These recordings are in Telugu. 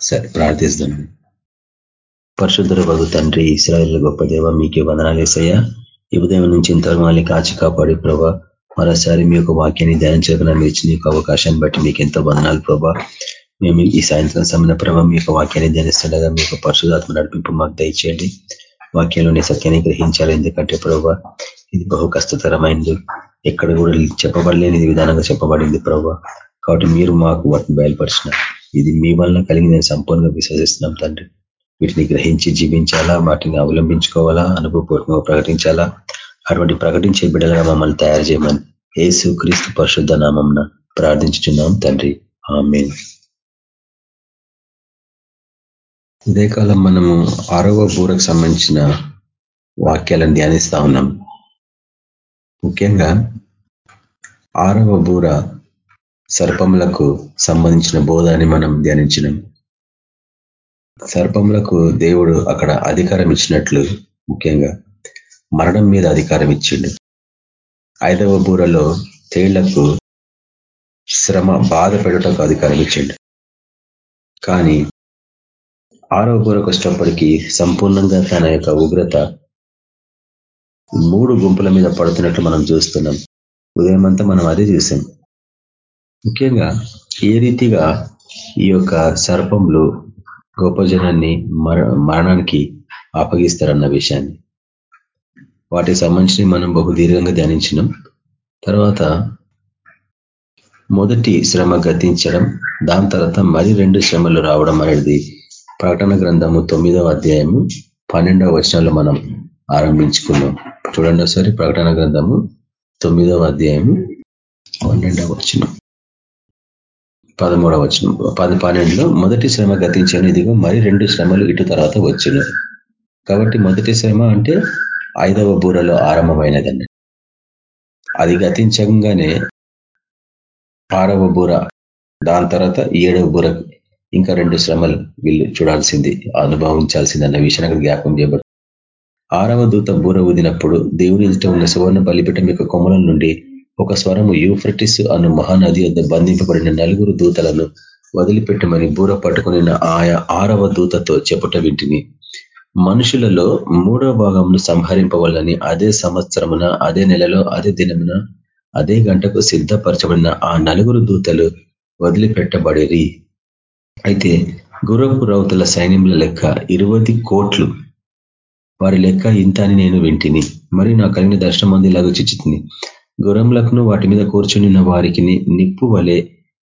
సరే ప్రార్థిస్తాం పరిశుద్ధుల బగు తండ్రి ఇస్రాయల్ గొప్ప దేవ మీకే వందనాలు వేసయ్యా ఈ ఉదయం నుంచి ఇంతవరకు మళ్ళీ కాచి కాపాడి ప్రభా మరోసారి మీ యొక్క వాక్యాన్ని ధ్యానం ధ్యానించగలను ఇచ్చిన యొక్క అవకాశాన్ని బట్టి మీకు ఎంతో వందనాలు ప్రభా. మేము ఈ సాయంత్రం సమయం ప్రభావ మీ యొక్క వాక్యాన్ని ధ్యానిస్తుండగా మీ యొక్క పరిశుధాత్మ నడిపింపు మాకు దయచేయండి. వాక్యంలోని సత్యాన్ని గ్రహించాలి ఎందుకంటే ప్రభా ఇది బహు కష్టతరమైంది ఎక్కడ కూడా చెప్పబడలేని విధానంగా చెప్పబడింది ప్రభా. కాబట్టి మీరు మాకు వాటిని బయలుపరిచినారు. ఇది మీ వలన కలిగి సంపూర్ణంగా విశ్వసిస్తున్నాం తండ్రి. వీటిని గ్రహించి జీవించాలా? వాటిని అవలంబించుకోవాలా? అనుభవపూర్వకంగా ప్రకటించాలా? అటువంటి ప్రకటించే బిడ్డలుగా మమ్మల్ని తయారు చేయమని ఏసు క్రీస్తు పరిశుద్ధ నామం ప్రార్థించుతున్నాం తండ్రి. ఆమె కాలం మనము ఆరవ బూరకు సంబంధించిన వాక్యాలను ధ్యానిస్తా ఉన్నాం. ముఖ్యంగా ఆరవ బూర సర్పములకు సంబంధించిన బోధాన్ని మనం ధ్యానించినాం. సర్పములకు దేవుడు అక్కడ అధికారం ఇచ్చినట్లు ముఖ్యంగా మరణం మీద అధికారం ఇచ్చిండు. ఐదవ బూరలో తేళ్ళకు శ్రమ బాధ పెడటకు అధికారం ఇచ్చిండు. కానీ ఆరవ బూరకు వచ్చినప్పటికీ సంపూర్ణంగా తన యొక్క ఉగ్రత మూడు గుంపుల మీద పడుతున్నట్లు మనం చూస్తున్నాం. ఉదయం అంతా మనం అదే చూసాం. ముఖ్యంగా ఏ రీతిగా ఈ యొక్క సర్పంలు గొప్ప జనాన్ని మరణానికి అప్పగిస్తారన్న విషయాన్ని. వాటికి సంబంధించి మనం బహు దీర్ఘంగా ధ్యానించినాం. తర్వాత మొదటి శ్రమ గతించడం దాని తర్వాత మరి రెండు శ్రమలు రావడం అనేది ప్రకటన గ్రంథము తొమ్మిదవ అధ్యాయము పన్నెండవ వచనాలు మనం ఆరంభించుకున్నాం. చూడండి ఒకసారి ప్రకటన గ్రంథము తొమ్మిదవ అధ్యాయము పన్నెండవ వచనం. పదమూడవ వచ్చిన పది పన్నెండులో మొదటి శ్రమ గతించాను ఇదిగో మరి రెండు శ్రమలు ఇటు తర్వాత వచ్చిన. కాబట్టి మొదటి శ్రమ అంటే ఐదవ బూరలో ఆరంభమైనదండి అది గతించగానే ఆరవ బూర దాని తర్వాత ఏడవ బూర ఇంకా రెండు శ్రమలు వీళ్ళు చూడాల్సింది అనుభవించాల్సింది అన్న విషయాన్ని అక్కడ జ్ఞాపం చేయబడు. ఆరవ దూత బూర ఊదినప్పుడు దేవుని ఇష్టం ఉన్న సువర్ణ బలిపీఠం యొక్క కొమ్మల నుండి ఒక స్వరము యూఫ్రటిస్ అను మహానది వద్ద బంధింపబడిన నలుగురు దూతలను వదిలిపెట్టమని బూర పట్టుకుని ఆయా ఆరవ దూతతో చెప్పుట వింటిని మనుషులలో మూడవ భాగంను సంహరింపవాలని అదే సంవత్సరమున అదే నెలలో అదే దినమున అదే గంటకు సిద్ధపరచబడిన ఆ నలుగురు దూతలు వదిలిపెట్టబడిరి. అయితే గురపు రౌతుల సైన్యముల లెక్క ఇరవై కోట్లు వారి లెక్క ఇంత అని నేను వింటిని. మరి నా కలిగిన దర్శనం అంది ఇలాగ చిచ్చుతుంది. గురంలకును వాటి మీద కూర్చుని వారికి నిప్పు వలె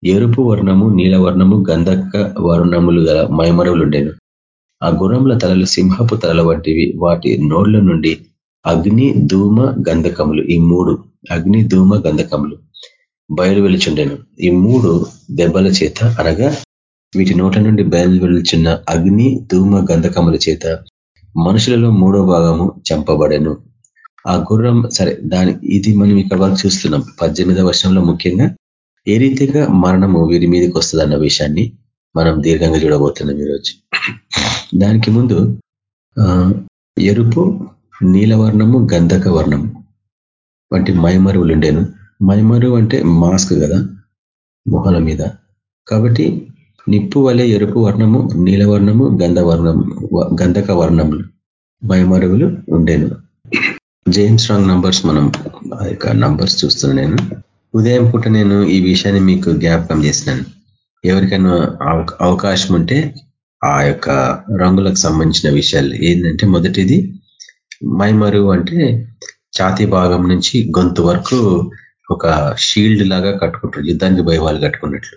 ఎరుపు వర్ణము నీలవర్ణము గంధక వర్ణములు గల మైమరవులుండేను. ఆ గుర్రంల తలలు సింహపు తలల వంటివి. వాటి నోళ్ళ నుండి అగ్ని ధూమ గంధకములు. ఈ మూడు అగ్ని ధూమ గంధకములు బయలు వెలుచుండెను. ఈ మూడు దెబ్బల చేత అనగా వీటి నోట్ల నుండి బయలు వెలుచున్న అగ్ని ధూమ గంధకముల చేత మనుషులలో మూడో భాగము చంపబడెను. ఆ గుర్రం సరే దాని ఇది మనం ఇక్కడ వరకు చూస్తున్నాం. పద్దెనిమిదవ వర్షంలో ముఖ్యంగా ఏ రీతిగా మరణము వీరి మీదకి వస్తుంది అన్న విషయాన్ని మనం దీర్ఘంగా చూడబోతున్నాం ఈరోజు. దానికి ముందు ఎరుపు నీలవర్ణము గంధక వర్ణం వంటి మైమరువులు ఉండేను. మైమరువు అంటే మాస్క్ కదా మొహల మీద. కాబట్టి నిప్పు వలె ఎరుపు వర్ణము నీలవర్ణము గంధవర్ణం గంధక వర్ణములు మైమరువులు ఉండేను. జేమ్స్ రాంగ్ నంబర్స్ మనం ఆ యొక్క నంబర్స్ చూస్తున్నా నేను. ఉదయం పూట నేను ఈ విషయాన్ని మీకు జ్ఞాపకం చేసినాను ఎవరికైనా అవకాశం ఉంటే ఆ యొక్క రంగులకు సంబంధించిన విషయాలు ఏంటంటే మొదటిది మైమరు అంటే ఛాతి భాగం నుంచి గొంతు వరకు ఒక షీల్డ్ లాగా కట్టుకుంటారు యుద్ధానికి పోయే వాళ్ళు కట్టుకున్నట్లు.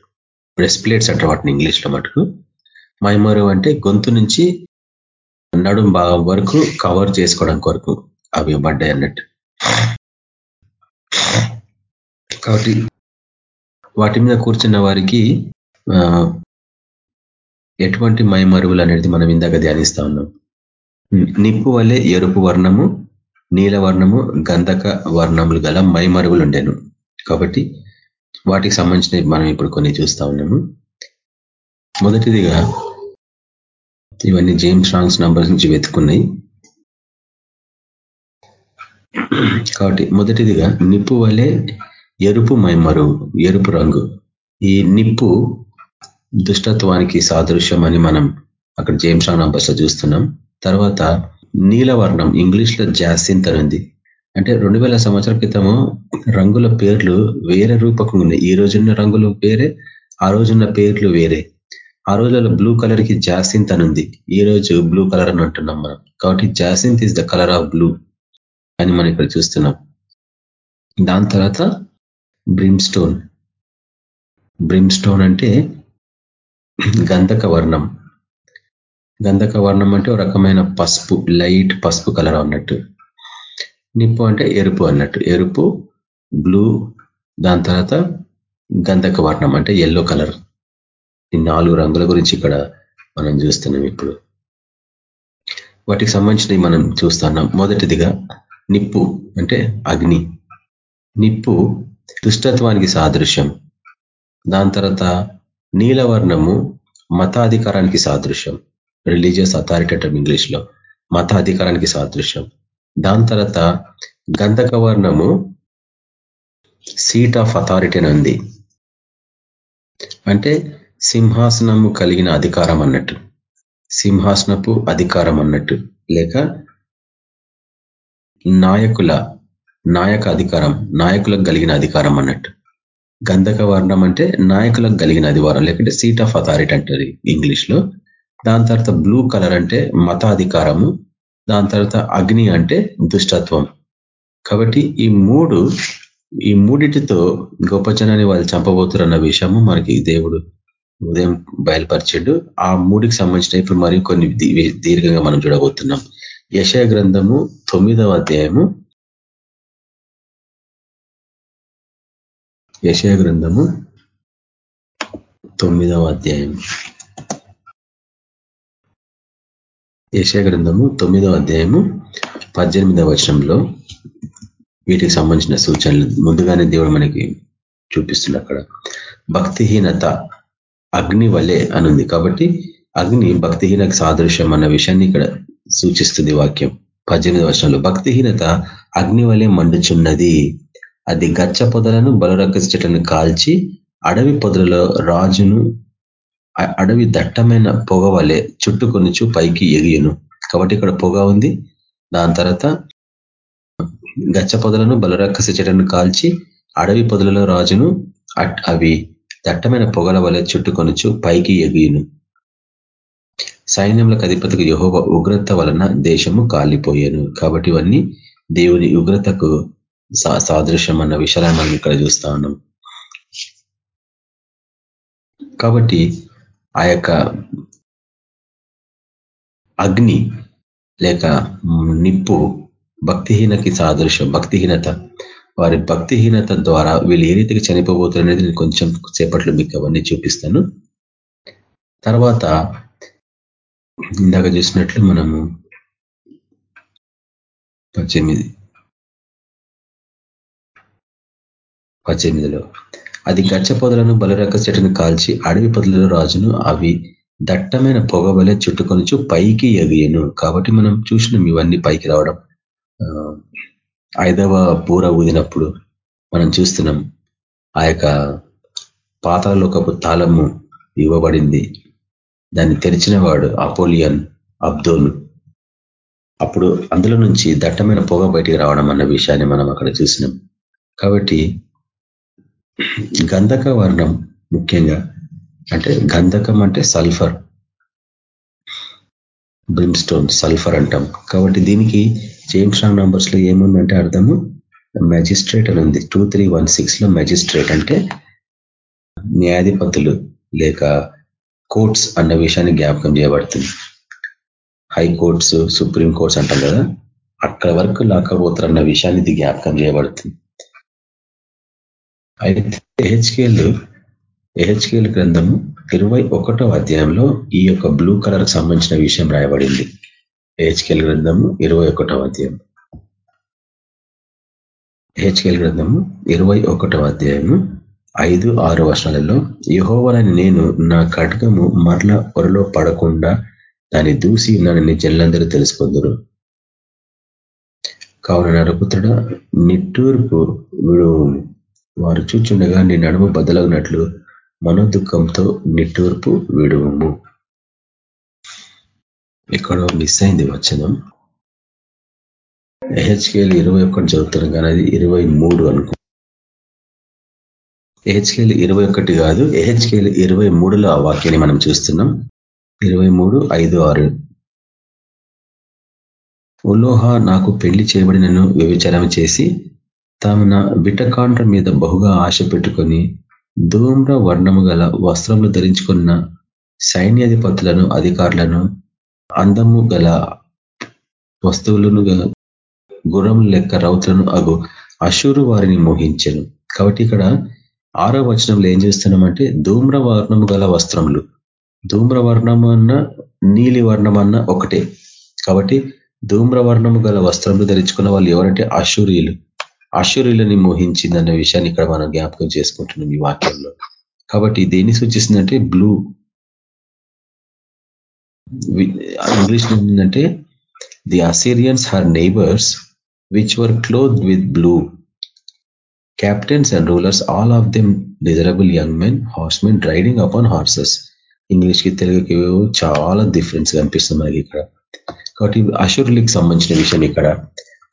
బ్రెస్ట్ ప్లేట్స్ అంటారు వాటిని ఇంగ్లీష్లో మటుకు. మైమరు అంటే గొంతు నుంచి నడుం భాగం వరకు కవర్ చేసుకోవడం కొరకు. అవి పడ్డాయి అన్నట్టు కాబట్టి వాటి మీద కూర్చున్న వారికి ఎటువంటి మైమరువులు అనేది మనం ఇందాక ధ్యానిస్తా ఉన్నాం. నిప్పు వలె ఎరుపు వర్ణము నీల వర్ణము గంధక వర్ణములు గల మైమరువులు ఉండేను. కాబట్టి వాటికి సంబంధించినవి మనం ఇప్పుడు కొన్ని చూస్తా ఉన్నాము. మొదటిదిగా ఇవన్నీ జేమ్స్ రాంగ్స్ నంబర్స్ నుంచి వెతుకున్నాయి కాబట్టి మొదటిదిగా నిప్పు వలె ఎరుపు మైమరు ఎరుపు రంగు. ఈ నిప్పు దుష్టత్వానికి సాదృశ్యం అని మనం అక్కడ జేమ్స్ నంబర్స్ చూస్తున్నాం. తర్వాత నీలవర్ణం ఇంగ్లీష్లో జాసింత్ ఉంది. అంటే రెండు వేల సంవత్సరాల క్రితము రంగుల పేర్లు వేరే రూపకంగా ఉన్నాయి. ఈ రోజున్న రంగులు వేరే ఆ రోజున్న పేర్లు వేరే. ఆ రోజుల్లో బ్లూ కలర్కి జాసింత్ అని ఉంది. ఈ రోజు బ్లూ కలర్ అని అంటున్నాం మనం. కాబట్టి jacinth is the colour of blue. అని మనం ఇక్కడ చూస్తున్నాం. దాని తర్వాత బ్రిమ్స్టోన్ బ్రిమ్స్టోన్ అంటే గంధక వర్ణం. గంధక వర్ణం అంటే ఒక రకమైన పసుపు లైట్ పసుపు కలర్ అన్నట్టు. నిప్పు అంటే ఎరుపు అన్నట్టు. ఎరుపు బ్లూ దాని తర్వాత గంధక వర్ణం అంటే ఎల్లో కలర్ ఈ నాలుగు రంగుల గురించి ఇక్కడ మనం చూస్తున్నాం ఇప్పుడు. వాటికి సంబంధించినవి మనం చూస్తున్నాం. మొదటిదిగా నిప్పు అంటే అగ్ని. నిప్పు దుష్టత్వానికి సాదృశ్యం. దాని తర్వాత నీలవర్ణము మతాధికారానికి సాదృశ్యం. రిలీజియస్ అథారిటీ అంటాం ఇంగ్లీష్లో మతాధికారానికి సాదృశ్యం. దాని తర్వాత గంధక వర్ణము సీట్ ఆఫ్ అథారిటీ అని ఉంది. అంటే సింహాసనము కలిగిన అధికారం అన్నట్టు. సింహాసనపు అధికారం అన్నట్టు. లేక నాయకుల నాయక అధికారం నాయకులకు కలిగిన అధికారం అన్నట్టు. గంధక వర్ణం అంటే నాయకులకు కలిగిన అధికారం లేకుంటే సీట్ ఆఫ్ అథారిటీ అంటారు ఇంగ్లీష్లో దాని తర్వాత బ్లూ కలర్ అంటే మతాధికారము దాని తర్వాత అగ్ని అంటే దుష్టత్వం. కాబట్టి ఈ మూడు ఈ మూడిటితో గొప్ప జనాన్ని వాళ్ళు చంపబోతున్నారు అన్న విషయము మనకి దేవుడు ఉదయం బయలుపరిచాడు. ఆ మూడికి సంబంధించిన ఇప్పుడు మరి కొన్ని దీర్ఘంగా మనం చూడబోతున్నాం. యశయ గ్రంథము తొమ్మిదవ అధ్యాయము. యశయ గ్రంథము తొమ్మిదవ అధ్యాయం యశయ గ్రంథము తొమ్మిదవ అధ్యాయము పద్దెనిమిదవ వర్షంలో వీటికి సంబంధించిన సూచనలు ముందుగానే దేవుడు మనకి చూపిస్తుంది అక్కడ. భక్తిహీనత అగ్ని వలె అనుంది. కాబట్టి అగ్ని భక్తిహీనకు సాదృశ్యం అన్న విషయాన్ని ఇక్కడ సూచిస్తుంది వాక్యం. పద్దెనిమిది వర్షంలో భక్తిహీనత అగ్ని వలె మండుచున్నది. అది గచ్చ పొదలను బలరక్కసి చెట్లను కాల్చి అడవి పొదలలో రాజును అడవి దట్టమైన పొగ వలె చుట్టుకొనిచు పైకి ఎగియను. కాబట్టి ఇక్కడ పొగ ఉంది. దాని తర్వాత గచ్చ పొదలను బలరక్కసి చెట్లను కాల్చి అడవి పొదలలో రాజును అవి దట్టమైన పొగల వలె చుట్టుకొనుచు పైకి ఎగియును. సైన్యములకు అధిపతికి యహోవ ఉగ్రత వలన దేశము కాలిపోయాను. కాబట్టి ఇవన్నీ దేవుని ఉగ్రతకు సాదృశ్యం అన్న విషయాలను మనం ఇక్కడ చూస్తా ఉన్నాం. కాబట్టి ఆ అగ్ని లేక నిప్పు భక్తిహీనకి సాదృశ్యం భక్తిహీనత. వారి భక్తిహీనత ద్వారా వీళ్ళు ఏ రీతికి చనిపోబోతున్నారు అనేది నేను కొంచెం సేపట్లో మీకు అవన్నీ చూపిస్తాను. తర్వాత ఇందాక చూసినట్లు మనము పద్దెనిమిది పద్దెనిమిదిలో అది గచ్చ పొదలను బలరక చెట్టును కాల్చి అడవి పొదలలో రాజును అవి దట్టమైన పొగ వలె చుట్టుకొనిచు పైకి ఎగియను. కాబట్టి మనం చూసినాం ఇవన్నీ పైకి రావడం. ఐదవ బూర ఊదినప్పుడు మనం చూస్తున్నాం ఆ యొక్క పాతాలలోకపు తాళము ఇవ్వబడింది. దాన్ని తెరిచిన వాడు అపోలియన్ అబ్దోల్. అప్పుడు అందులో నుంచి దట్టమైన పొగ బయటికి రావడం అన్న విషయాన్ని మనం అక్కడ చూసినాం. కాబట్టి గంధక వర్ణం ముఖ్యంగా అంటే గంధకం అంటే సల్ఫర్. బ్రిమ్స్టోన్ సల్ఫర్ అంటాం. కాబట్టి దీనికి జేమ్స్ రాంగ్ నంబర్స్లో ఏముందంటే అర్థము? మెజిస్ట్రేట్ అని ఉంది. టూ త్రీ వన్ సిక్స్లో మెజిస్ట్రేట్ అంటే న్యాయాధిపతులు లేక కోర్ట్స్ అన్న విషయాన్ని జ్ఞాపకం చేయబడుతుంది. హై కోర్ట్స్ సుప్రీం కోర్ట్స్ అంటాం కదా అక్కడ వరకు లాక్కపోతారు అన్న విషయాన్ని ఇది జ్ఞాపకం చేయబడుతుంది. అయితే హెచ్కేల్ ఎహెచ్కేల్ గ్రంథము ఇరవై ఒకటో అధ్యాయంలో ఈ యొక్క బ్లూ కలర్ సంబంధించిన విషయం రాయబడింది. హెచ్కేల్ గ్రంథము ఇరవై అధ్యాయం. హెచ్కేల్ గ్రంథము ఇరవై అధ్యాయము ఐదు ఆరు వర్షాలలో యహోవలని నేను నా ఖడ్గము మరల పొరలో పడకుండా దాన్ని దూసి నన్ను జల్లందరూ తెలుసుకుందరు. కావున నరపుత్రుడ నిట్టూర్పు వీడు వారు చూచుండగా నీ నడుము బదలగినట్లు మనోదుఖంతో నిట్టూర్పు విడువము ఎక్కడో మిస్ అయింది వచనం. హెచ్కేఎల్ ఇరవై ఒకటి చదువుతున్నాం కానీ అది ఇరవై మూడు అనుకో ఏహెచ్కేలు ఇరవై ఒకటి కాదు ఏహెచ్కేలు ఇరవై మూడులో ఆ వాక్యాన్ని మనం చూస్తున్నాం. ఇరవై మూడు ఐదు ఆరు. ఉలోహ నాకు పెళ్ళి చేయబడినను వ్యభిచారం చేసి తమ బిటకాండ్ర మీద బహుగా ఆశ పెట్టుకొని ధూమ్ర వర్ణము గల వస్త్రములు ధరించుకున్న సైన్యాధిపతులను అధికారులను అందము గల వస్తువులను గుర్రం లెక్క రౌతులను అగు అశూరు వారిని మోహించను. కాబట్టి ఇక్కడ ఆరో వచనంలో ఏం చేస్తున్నామంటే ధూమ్రవర్ణము గల వస్త్రములు. ధూమ్ర వర్ణం అన్న నీలి వర్ణం అన్న ఒకటే. కాబట్టి ధూమ్రవర్ణము గల వస్త్రములు ధరించుకున్న వాళ్ళు ఎవరంటే అశూరియులు. అశూరియులని మోహించిందన్న విషయాన్ని ఇక్కడ మనం జ్ఞాపకం చేసుకుంటున్నాం ఈ వాక్యంలో. కాబట్టి దేన్ని సూచిస్తుందంటే బ్లూ. ఇంగ్లీష్ ఏంటంటే the Assyrians her neighbours which were cloth with blue captains and rulers all of them desirable young men horsemen riding upon horses ఇంగ్లీష్కి తెలుగుకి చాలా డిఫరెన్స్ కనిపిస్తుంది మనకి ఇక్కడ. కాబట్టి అశురులకి సంబంధించిన విషయం ఇక్కడ.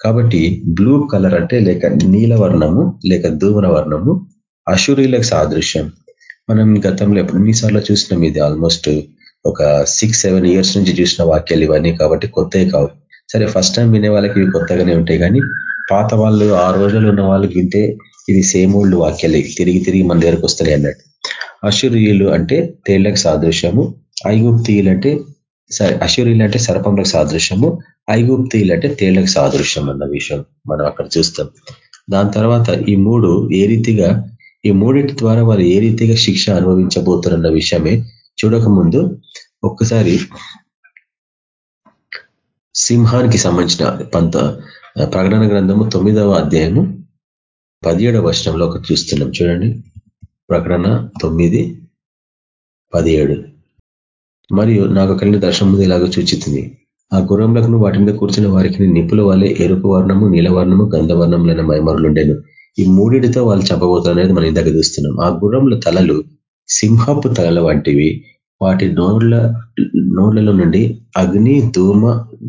కాబట్టి బ్లూ కలర్ అంటే లేక నీల వర్ణము లేక ధూమర వర్ణము అశురీలకు సాదృశ్యం. మనం గతంలో ఎన్నిసార్లు చూసినాం ఇది ఆల్మోస్ట్ ఒక సిక్స్ సెవెన్ ఇయర్స్ నుంచి చూసిన వాక్యాలు ఇవన్నీ కాబట్టి కొత్తవి కావు. సరే ఫస్ట్ టైం వినే వాళ్ళకి ఇవి కొత్తగానే ఉంటాయి కానీ పాత వాళ్ళు ఆ రోజులు ఉన్న వాళ్ళకి వింటే ఇది సేమ్ ఓల్డ్ వాక్యాలు. తిరిగి తిరిగి మన దగ్గరకు వస్తాయి అన్నట్టు. అశురీయులు అంటే తేళ్ళకు సాదృశ్యము. ఐగుప్తీయులు అంటే అశురీయులు అంటే సర్పంలకు సాదృశ్యము. ఐగుప్తీయులు అంటే తేళ్ళకు సాదృశ్యం అన్న విషయం మనం అక్కడ చూస్తాం. దాని తర్వాత ఈ మూడు ఏ రీతిగా ఈ మూడింటి ద్వారా వారు ఏ రీతిగా శిక్ష అనుభవించబోతున్న విషయమే చూడకముందు ఒక్కసారి సింహానికి సంబంధించిన పంత ప్రకటన గ్రంథము తొమ్మిదవ అధ్యాయము పదిహేడవ వర్షంలో ఒక చూస్తున్నాం. చూడండి. ప్రకటన తొమ్మిది పదిహేడు. మరియు నాకు కలిగిన దర్శనం ముందు ఇలాగ సూచిస్తుంది. ఆ గుర్రంలకు వాటి మీద కూర్చున్న వారికి నిపుల వల్లే ఎరుపు వర్ణము నీలవర్ణము గంధవర్ణములైన మైమరులుండేను. ఈ మూడిటితో వాళ్ళు చెప్పబోతున్నారు అనేది మనం ఇందాక చూస్తున్నాం. ఆ గుర్రముల తలలు సింహపు తలల వంటివి. వాటి నోర్ల నోర్లలో నుండి అగ్ని ధూమ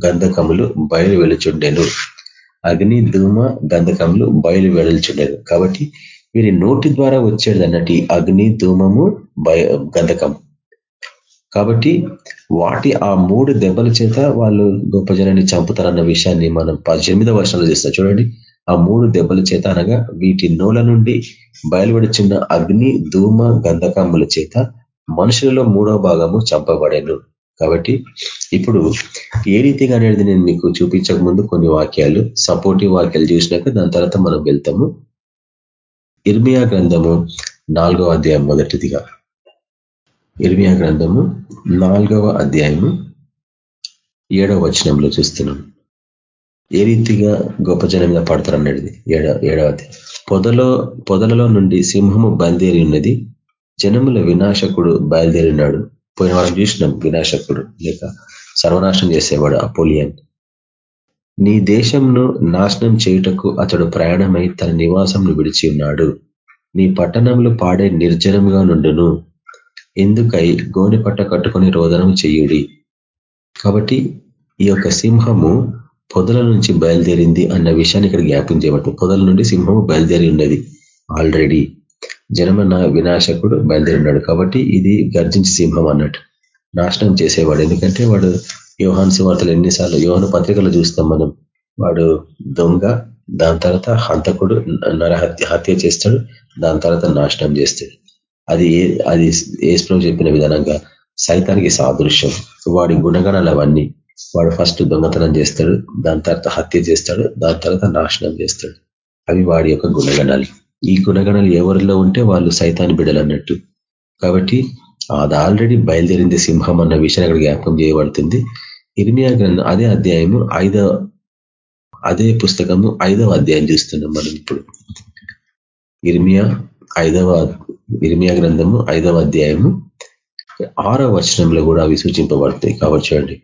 గంధకములు బయలు వెలుచుండెను. అగ్ని ధూమ గంధకములు బయలు వెలుచుండెను కాబట్టి వీరి నోటి ద్వారా వచ్చేది అన్నట్టు అగ్ని ధూమము గంధకం కాబట్టి వాటి ఆ మూడు దెబ్బల చేత వాళ్ళు గొప్ప జనాన్ని చంపుతారన్న విషయాన్ని మనం పద్దెనిమిదో వర్షంలో చేస్తాం. చూడండి. ఆ మూడు దెబ్బల చేత అనగా వీటి నోల నుండి బయలుపడుచున్న అగ్ని ధూమ గంధకముల చేత మనుషులలో మూడో భాగము చంపబడేను. కాబట్టి ఇప్పుడు ఏ రీతిగా అనేది నేను మీకు చూపించక ముందు కొన్ని వాక్యాలు సపోర్టివ్ వాక్యాలు చూసినాక దాని తర్వాత మనం వెళ్తాము. ఇర్మియా గ్రంథము నాలుగవ అధ్యాయం మొదటిదిగా. ఇర్మియా గ్రంథము నాలుగవ అధ్యాయము ఏడవ వచనంలో చూస్తున్నాం. ఏ రీతిగా గొప్ప జనం మీద పడతారన్నది ఏడ ఏడవ పొదలో పొదలలో నుండి సింహము బయలుదేరి ఉన్నది. జనముల వినాశకుడు బయలుదేరినాడు. పోయిన వారం చూసినాం వినాశకుడు లేక సర్వనాశనం చేసేవాడు అపోలియన్. నీ దేశంను నాశనం చేయుటకు అతడు ప్రయాణమై తన నివాసంను విడిచి ఉన్నాడు. నీ పట్టణంలో పాడే నిర్జనంగా నుండును. ఎందుకై గోని పట్ట కట్టుకొని రోదనం చెయ్యుడి కాబట్టి ఈ యొక్క సింహము పొదల నుంచి బయలుదేరింది అన్న విషయాన్ని ఇక్కడ జ్ఞాపం చేయబట్టు పొదల నుండి సింహము బయలుదేరి ఉన్నది ఆల్రెడీ. జనమన్న వినాశకుడు బయలుదేరినాడు కాబట్టి ఇది గర్జించి సింహం అన్నట్టు. నాశనం చేసేవాడు. ఎందుకంటే వాడు యోహాన్ సువార్తలు ఎన్నిసార్లు యోహన పత్రికలు చూస్తాం మనం. వాడు దొంగ దాని తర్వాత హంతకుడు నరహత్య హత్య చేస్తాడు దాని తర్వాత నాశనం చేస్తాడు. అది అది ఏస్ప్రో చెప్పిన విధానంగా సైతానికి సాదృశ్యం. వాడి గుణగణాలు అవన్నీ. వాడు ఫస్ట్ దొంగతనం చేస్తాడు దాని తర్వాత హత్య చేస్తాడు దాని తర్వాత నాశనం చేస్తాడు. అవి వాడి యొక్క గుణగణాలు. ఈ గుణగణాలు ఎవరిలో ఉంటే వాళ్ళు సైతాన్ని బిడలు అన్నట్టు కాబట్టి అది ఆల్రెడీ బయలుదేరింది సింహం అన్న విషయాన్ని అక్కడ జ్ఞాపకం చేయబడుతుంది. ఇర్మియా గ్రంథం అదే అధ్యాయము ఐదవ అదే పుస్తకము ఐదవ అధ్యాయం చూస్తున్నాం మనం ఇప్పుడు. ఇర్మియా ఐదవ ఇర్మియా గ్రంథము ఐదవ అధ్యాయము ఆరవ వచనంలో కూడా అవి సూచింపబడతాయి. కాబట్టి చూడండి.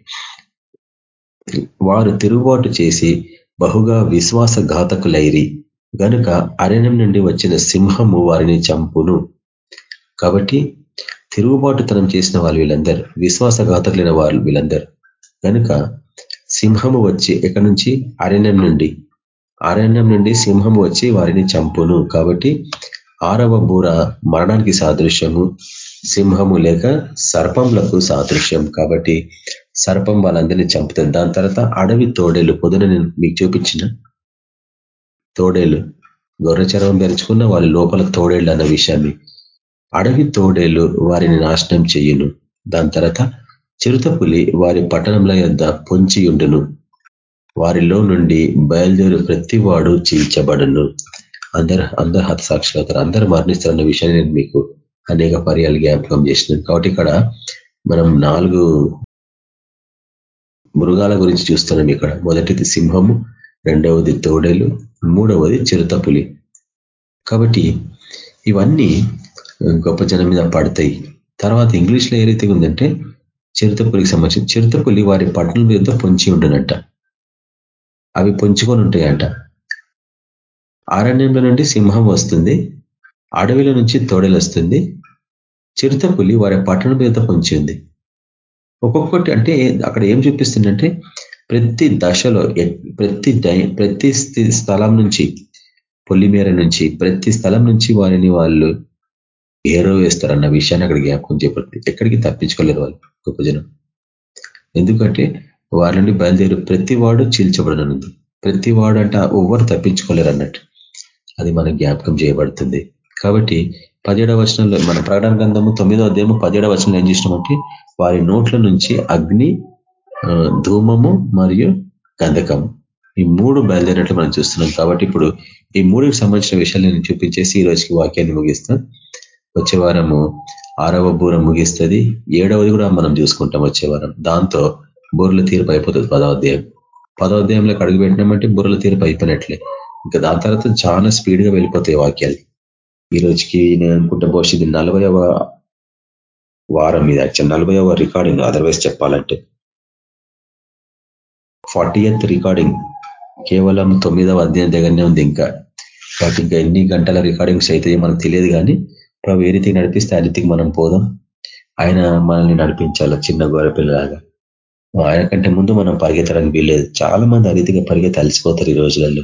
వారు తిరుగుబాటు చేసి బహుగా విశ్వాస ఘాతకులైరి. గనుక అరణ్యం నుండి వచ్చిన సింహము వారిని చంపును. కాబట్టి తిరుగుబాటుతనం చేసిన వాళ్ళు వీళ్ళందరూ విశ్వాసఘాతకులైన వాళ్ళు వీళ్ళందరూ. కనుక సింహము వచ్చి ఎక్కడి నుంచి? అరణ్యం నుండి. అరణ్యం నుండి సింహము వచ్చి వారిని చంపును. కాబట్టి ఆరవ బూర మరణానికి సాదృశ్యము. సింహము లేక సర్పంలకు సాదృశ్యం. కాబట్టి సర్పం వాళ్ళందరినీ చంపుతుంది దాని తర్వాత అడవి తోడేలు పొద్దున నేను మీకు చూపించిన. తోడేలు గొర్రె చర్మం ధరించుకున్న వాళ్ళ లోపల తోడేళ్ళు అన్న విషయాన్ని. అడవి తోడేలు వారిని నాశనం చెయ్యును దాని తర్వాత చిరుతపులి వారి పట్టణంలో యొద్ పొంచి ఉండును. వారిలో నుండి బయలుదేరు ప్రతి వాడు చీల్చబడును అందరు అందరు హతసాక్షులు అవుతారు అందరు మరణిస్తారన్న విషయాన్ని నేను మీకు అనేక పర్యాలు జ్ఞాపకం చేసినాను కాబట్టి ఇక్కడ మనం నాలుగు మృగాల గురించి చూస్తున్నాం. ఇక్కడ మొదటిది సింహము రెండవది తోడేలు మూడవది చిరుతపులి. కాబట్టి ఇవన్నీ గొప్ప జనం మీద పడతాయి. తర్వాత ఇంగ్లీష్లో ఏ రీతిగా ఉందంటే చిరుతపులికి సంబంధించి చిరుతపులి వారి పట్టణ మీద పొంచి ఉండునంట అవి పొంచుకొని ఉంటాయంట. అరణ్యంలో నుండి సింహం వస్తుంది అడవిలో నుంచి తోడేలు వస్తుంది చిరుతపులి వారి పట్టణం మీద పొంచి ఉంది. ఒక్కొక్కటి అంటే అక్కడ ఏం చూపిస్తుందంటే ప్రతి దశలో ప్రతి ప్రతి స్థలం నుంచి పొలిమేర నుంచి ప్రతి స్థలం నుంచి వారిని వాళ్ళు ఏరో వేస్తారన్న విషయాన్ని అక్కడ జ్ఞాపకం చేపడుతుంది. ఎక్కడికి తప్పించుకోలేరు వాళ్ళు గొప్ప జనం. ఎందుకంటే వారి నుండి బయలుదేరు ప్రతి వాడు చీల్చబడనుంది ప్రతి వాడు అంటే ఎవరు తప్పించుకోలేరు అన్నట్టు అది మనం జ్ఞాపకం చేయబడుతుంది. కాబట్టి పదిహేడవ వచనంలో మన ప్రకటన గ్రంథము తొమ్మిదో అధ్యాయము పదిహేడవ వచనంలో ఏం చేసినామంటే వారి నోట్ల నుంచి అగ్ని ధూమము మరియు గంధకము. ఈ మూడు బయలుదేరినట్లు మనం చూస్తున్నాం. కాబట్టి ఇప్పుడు ఈ మూడుకి సంబంధించిన విషయాలు నేను చూపించేసి ఈ రోజుకి వాక్యాన్ని ముగిస్తాం వచ్చే వారము ఆరవ బూర ముగిస్తుంది. ఏడవది కూడా మనం చూసుకుంటాం వచ్చే వారం. దాంతో బూరల తీర్పు అయిపోతుంది పదవ అధ్యాయం. అడుగు పెట్టినామంటే బుర్రల తీర్పు అయిపోయినట్లే. ఇంకా దాని తర్వాత చాలా స్పీడ్గా వెళ్ళిపోతాయి వాక్యాలు. ఈ రోజుకి నేను అనుకుంటే బహుశా ఇది నలభైవ వారం మీద యాక్చువల్ నలభైవ రికార్డింగ్. అదర్వైజ్ చెప్పాలంటే ఫార్టీ రికార్డింగ్. కేవలం తొమ్మిదవ అధ్యాయం దగ్గరనే ఉంది ఇంకా. కాబట్టి ఇంకా ఎన్ని గంటల రికార్డింగ్స్ అయితే మనకు తెలియదు కానీ ప్రభు ఏ రీతికి నడిపిస్తే ఆ రీతికి మనం పోదాం. ఆయన మనల్ని నడిపించాలి చిన్న గొర్రెపిల్లలాగా ఆయన కంటే ముందు మనం పరిగెత్తడానికి వీల్లేదు. చాలా మంది ఆ రీతిగా పరిగెత్తి అలసిపోతారు ఈ రోజులలో.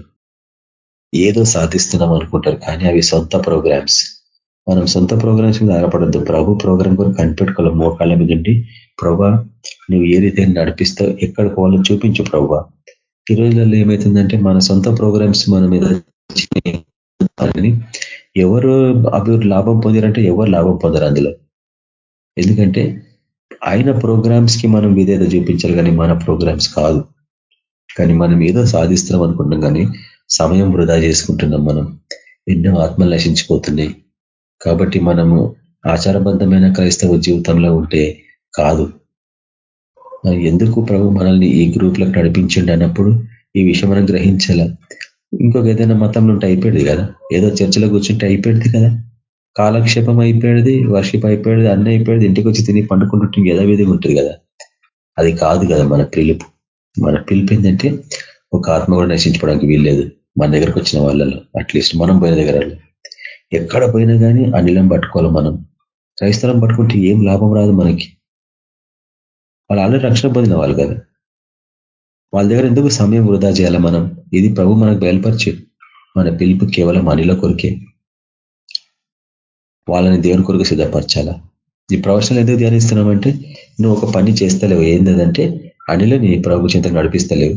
ఏదో సాధిస్తున్నాం అనుకుంటారు కానీ అవి సొంత ప్రోగ్రామ్స్. మనం సొంత ప్రోగ్రామ్స్ మీద ఆధారపడద్దు. ప్రభు ప్రోగ్రామ్ కూడా కనిపెట్టుకోవాలి. మోకాళ్ళ మీద ఉండి ప్రభా నువ్వు ఏ రీతి నడిపిస్తావు? ఎక్కడ పోవాలో చూపించు ప్రభా ఈ రోజులలో ఏమవుతుందంటే మన సొంత ప్రోగ్రామ్స్ మన మీద ఎవరు అభివృద్ధి లాభం పొందారంటే ఎవరు లాభం పొందరు అందులో. ఎందుకంటే ఆయన ప్రోగ్రామ్స్కి మనం విధేత చూపించాలి కానీ మన ప్రోగ్రామ్స్ కాదు. కానీ మనం ఏదో సాధిస్తున్నాం అనుకుంటున్నాం కానీ సమయం వృధా చేసుకుంటున్నాం మనం. ఎన్నో ఆత్మలు నశించిపోతున్నాయి. కాబట్టి మనము ఆచారబద్ధమైన క్రైస్తవ జీవితంలో ఉంటే కాదు. ఎందుకు ప్రభు మనల్ని ఈ గ్రూప్లకు నడిపించండి అన్నప్పుడు ఈ విషయం మనం గ్రహించాల? ఇంకొక ఏదైనా మతంలో ఉంటే అయిపోయింది కదా? ఏదో చర్చలో కూర్చుంటే అయిపోయింది కదా? కాలక్షేపం అయిపోయేది వర్షిప్ అయిపోయేది అన్నీ అయిపోయేది ఇంటికి వచ్చి తిని పండుకుంటుంటే యథావిధిగా ఉంటుంది కదా? అది కాదు కదా మన పిలుపు. మన పిలుపు ఏంటంటే ఒక ఆత్మ కూడా నశించుకోవడానికి వీల్లేదు మన దగ్గరకు వచ్చిన వాళ్ళలో అట్లీస్ట్ మనం పోయిన దగ్గర ఎక్కడ పోయినా కానీ అనిలం పట్టుకోవాలి మనం. క్రైస్తవం పట్టుకుంటే ఏం లాభం రాదు మనకి. వాళ్ళు ఆల్రెడీ రక్షణ పొందిన వాళ్ళు కదా. వాళ్ళ దగ్గర ఎందుకు సమయం వృధా చేయాలి మనం? ఇది ప్రభు మనకు బయలుపరిచే మన పిలుపు కేవలం అనిల కొరికే. వాళ్ళని దేవుని కొరకు సిద్ధపరచాలా? ఈ ప్రవచనాలు ఎందుకు ధ్యానిస్తున్నామంటే నువ్వు ఒక పని చేస్తలేవు. ఏంటంటే అనిలని ప్రభు చింత నడిపిస్తలేవు.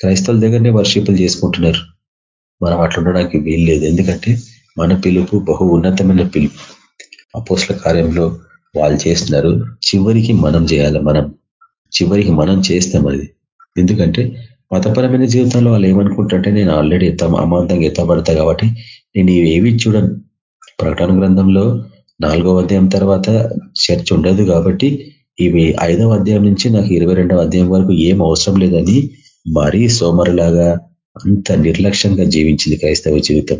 క్రైస్తవుల దగ్గరనే వర్షిపులు చేసుకుంటున్నారు. మనం అట్లా ఉండడానికి వీల్లేదు ఎందుకంటే మన పిలుపు బహు ఉన్నతమైన పిలుపు. అపోస్ల కార్యంలో వాళ్ళు చేస్తున్నారు. చివరికి మనం చేయాలి? మనం చివరికి మనం చేస్తాం అది. ఎందుకంటే మతపరమైన జీవితంలో వాళ్ళు ఏమనుకుంటుంటే నేను ఆల్రెడీ ఎత్త అమాంతంగా ఎత్తబడతా కాబట్టి నేను ఏవి చూడను. ప్రకటన గ్రంథంలో నాలుగవ అధ్యాయం తర్వాత చర్చ్ ఉండదు కాబట్టి ఇవి ఐదవ అధ్యాయం నుంచి నాకు ఇరవై అధ్యాయం వరకు ఏం అవసరం లేదని మరీ సోమరులాగా అంత నిర్లక్ష్యంగా జీవించింది క్రైస్తవ జీవితం.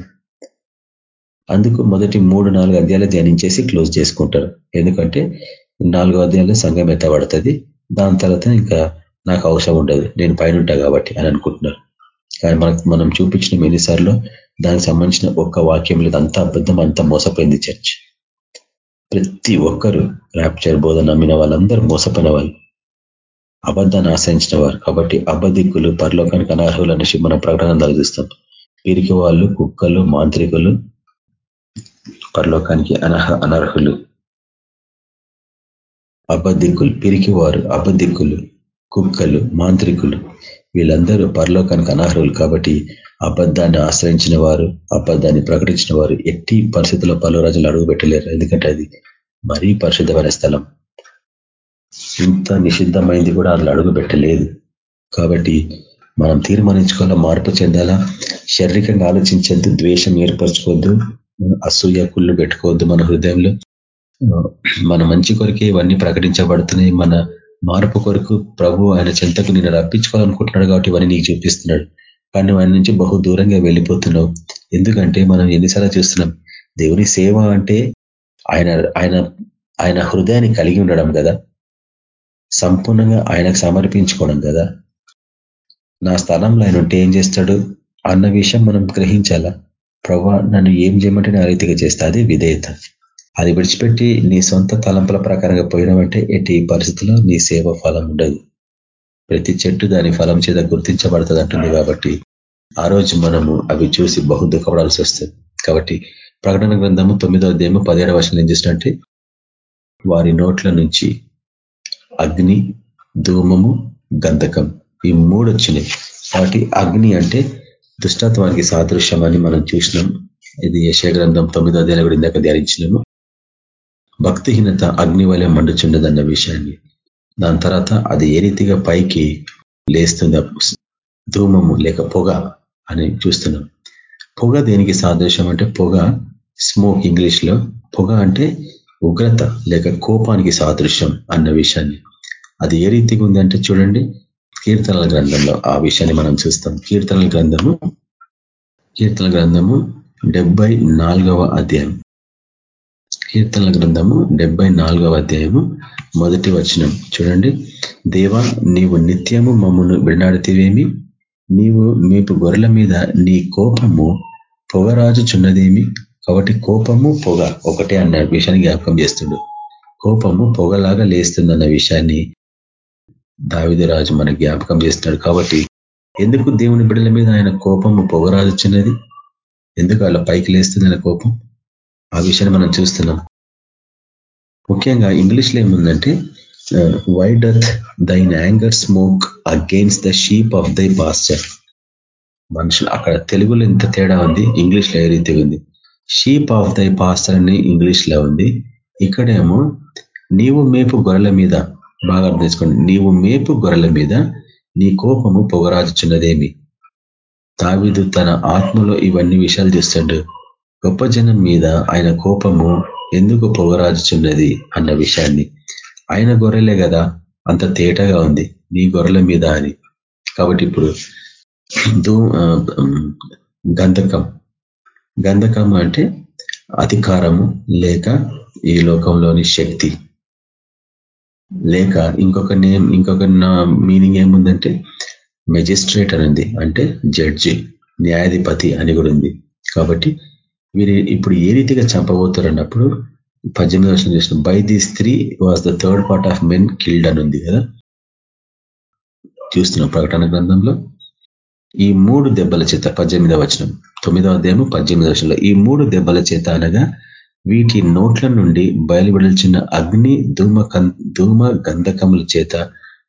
అందుకు మొదటి మూడు నాలుగు అధ్యాయాలు ధ్యానించేసి క్లోజ్ చేసుకుంటారు. ఎందుకంటే నాలుగో అధ్యాయంలో సంఘం ఎత్తబడుతుంది. దాని తర్వాత ఇంకా నాకు అవసరం ఉండదు. నేను పైన ఉంటా కాబట్టి అని అనుకుంటున్నారు. కానీ మనకు మనం చూపించిన ఎన్నిసార్లు దానికి సంబంధించిన ఒక్క వాక్యం లేదు. అబద్ధం అంతా మోసపోయింది చర్చ్ ప్రతి ఒక్కరు ర్యాప్చర్ బోధ నమ్మిన వాళ్ళందరూ మోసపోయిన వాళ్ళు అబద్ధాన్ని ఆశ్రయించిన వారు. కాబట్టి అబద్ధికులు పరలోకానికి అనర్హులు అనేసి మన ప్రకటన చూస్తాం వీరికి వాళ్ళు కుక్కలు మాంత్రికులు పరలోకానికి అనర్హ అనర్హులు. అబద్ధికులు పిరికివారు అబద్ధికులు కుక్కలు మాంత్రికులు. వీళ్ళందరూ పరలోకానికి అనర్హులు కాబట్టి అబద్ధాన్ని ఆశ్రయించిన వారు అబద్ధాన్ని ప్రకటించిన వారు ఎట్టి పరిస్థితుల్లో పలు రాజులు అడుగు పెట్టలేరు. ఎందుకంటే అది మరీ పరిశుద్ధమైన స్థలం. ఇంత నిషిద్ధమైంది కూడా అందులో అడుగు పెట్టలేదు. కాబట్టి మనం తీర్మానించుకోవాలా? మార్పు చెందాలా? శారీరకంగా ఆలోచించద్దు ద్వేషం ఏర్పరచుకోవద్దు అసూయ కుళ్ళు పెట్టుకోవద్దు మన హృదయంలో. మన మంచి కొరకే ఇవన్నీ ప్రకటించబడుతున్నాయి. మన మార్పు కొరకు ప్రభు ఆయన చెంతకు నేను రప్పించుకోవాలనుకుంటున్నాడు కాబట్టి ఇవన్నీ నీకు చూపిస్తున్నాడు. కానీ ఆయన నుంచి బహు దూరంగా వెళ్ళిపోతున్నావు. ఎందుకంటే మనం ఎన్నిసార్లు చూస్తున్నాం దేవుని సేవ అంటే ఆయన ఆయన ఆయన హృదయాన్ని కలిగి ఉండడం కదా. సంపూర్ణంగా ఆయనకు సమర్పించుకోవడం కదా. నా స్థలంలో ఆయన ఉంటే ఏం చేస్తాడు? అన్న విషయం మనం గ్రహించాలా? ప్రభా నన్ను ఏం చేయమంటే నా రీతిగా చేస్తా? అది విధేయత. అది విడిచిపెట్టి నీ సొంత తలంపుల ప్రకారంగా పోయినామంటే ఎట్టి పరిస్థితుల్లో నీ సేవ ఫలం ఉండదు. ప్రతి చెట్టు దాని ఫలం చేత గుర్తించబడుతుంది అంటుంది కాబట్టి ఆ రోజు మనము అవి చూసి బహు దుఃఖపడాల్సి వస్తుంది. కాబట్టి ప్రకటన గ్రంథము తొమ్మిదో అధ్యాయము పదిహేడవ వర్షం ఏం చేసినట్టే వారి నోట్ల నుంచి అగ్ని ధూమము గంధకం ఈ మూడు వచ్చినాయి. కాబట్టి అగ్ని అంటే దుష్టత్వానికి సాదృశ్యం అని మనం చూసినాం. ఇది యశ గ్రంథం తొమ్మిదో అధ్యాయులు కూడా ఇందాక ధ్యానించినాము. భక్తిహీనత అగ్ని వలె మండుచుండదన్న విషయాన్ని. దాని తర్వాత అది ఏ రీతిగా పైకి లేస్తుంది ధూమము లేక పొగ అని చూస్తున్నాం. పొగ దేనికి సాదృశ్యం అంటే పొగ స్మోక్ ఇంగ్లీష్లో పొగ అంటే ఉగ్రత లేక కోపానికి సాదృశ్యం అన్న విషయాన్ని. అది ఏ రీతిగా ఉందంటే చూడండి కీర్తనల గ్రంథంలో ఆ విషయాన్ని మనం చూస్తాం. కీర్తనల గ్రంథము కీర్తన గ్రంథము డెబ్బై అధ్యాయం. కీర్తనల గ్రంథము డెబ్బై అధ్యాయము మొదటి వచనం. చూడండి. దేవా నీవు నిత్యము మమ్మను విడాడితేవేమి నీవు మీపు గొర్రెల మీద నీ కోపము పొగరాజుచున్నదేమి కాబట్టి కోపము పొగ ఒకటే అన్న విషయాన్ని జ్ఞాపకం చేస్తుండు. కోపము పొగలాగా లేస్తుందన్న విషయాన్ని దావిదరాజు మన జ్ఞాపకం చేస్తున్నాడు. కాబట్టి ఎందుకు దేవుని బిడ్డల మీద ఆయన కోపము పొగరాజుచున్నది ఎందుకు అలా పైకి లేస్తుంది ఆయన కోపం? ఆ విషయాన్ని మనం చూస్తున్నాం. ముఖ్యంగా ఇంగ్లీష్లో ఏముందంటే why doth thine anger smoke against the sheep of thy pasture మనుషులు అక్కడ తెలుగులో ఇంత తేడా ఉంది ఇంగ్లీష్లో ఏ రీతి ఉంది? షీప్ ఆఫ్ దై పాస్టర్ అని ఇంగ్లీష్లో ఉంది. ఇక్కడేమో నీవు మేపు గొర్రెల మీద బాగా అర్థం చేసుకోండి. నీవు మేపు గొర్రెల మీద నీ కోపము పొగరాజుచున్నదేమి? తావిదు తన ఆత్మలో ఇవన్నీ విషయాలు చూస్తాడు. గొప్ప జనం మీద ఆయన కోపము ఎందుకు పొగరాజుచున్నది అన్న విషయాన్ని. ఆయన గొర్రెలే కదా అంత తేటగా ఉంది నీ గొర్రెల మీద అని. కాబట్టి ఇప్పుడు గంధకం. గంధకం అంటే అధికారము లేక ఈ లోకంలోని శక్తి. లేక ఇంకొక నేమ్ ఇంకొక మీనింగ్ ఏముందంటే మెజిస్ట్రేట్ అనేది అంటే జడ్జి న్యాయాధిపతి అని కూడా ఉంది. కాబట్టి వీరు ఇప్పుడు ఏ రీతిగా చంపబోతారు అన్నప్పుడు పద్దెనిమిది వర్షం చేసిన by the three was the third part of men killed అని ఉంది కదా. చూస్తున్నాం ప్రకటన గ్రంథంలో. ఈ మూడు దెబ్బల చేత పద్దెనిమిదవ వచనం. తొమ్మిదవ అధ్యాయము పద్దెనిమిదవ వచనంలో. ఈ మూడు దెబ్బల చేత అనగా వీటి నోట్ల నుండి బయలువెడల్చిన అగ్ని ధూమ ధూమ గంధకముల చేత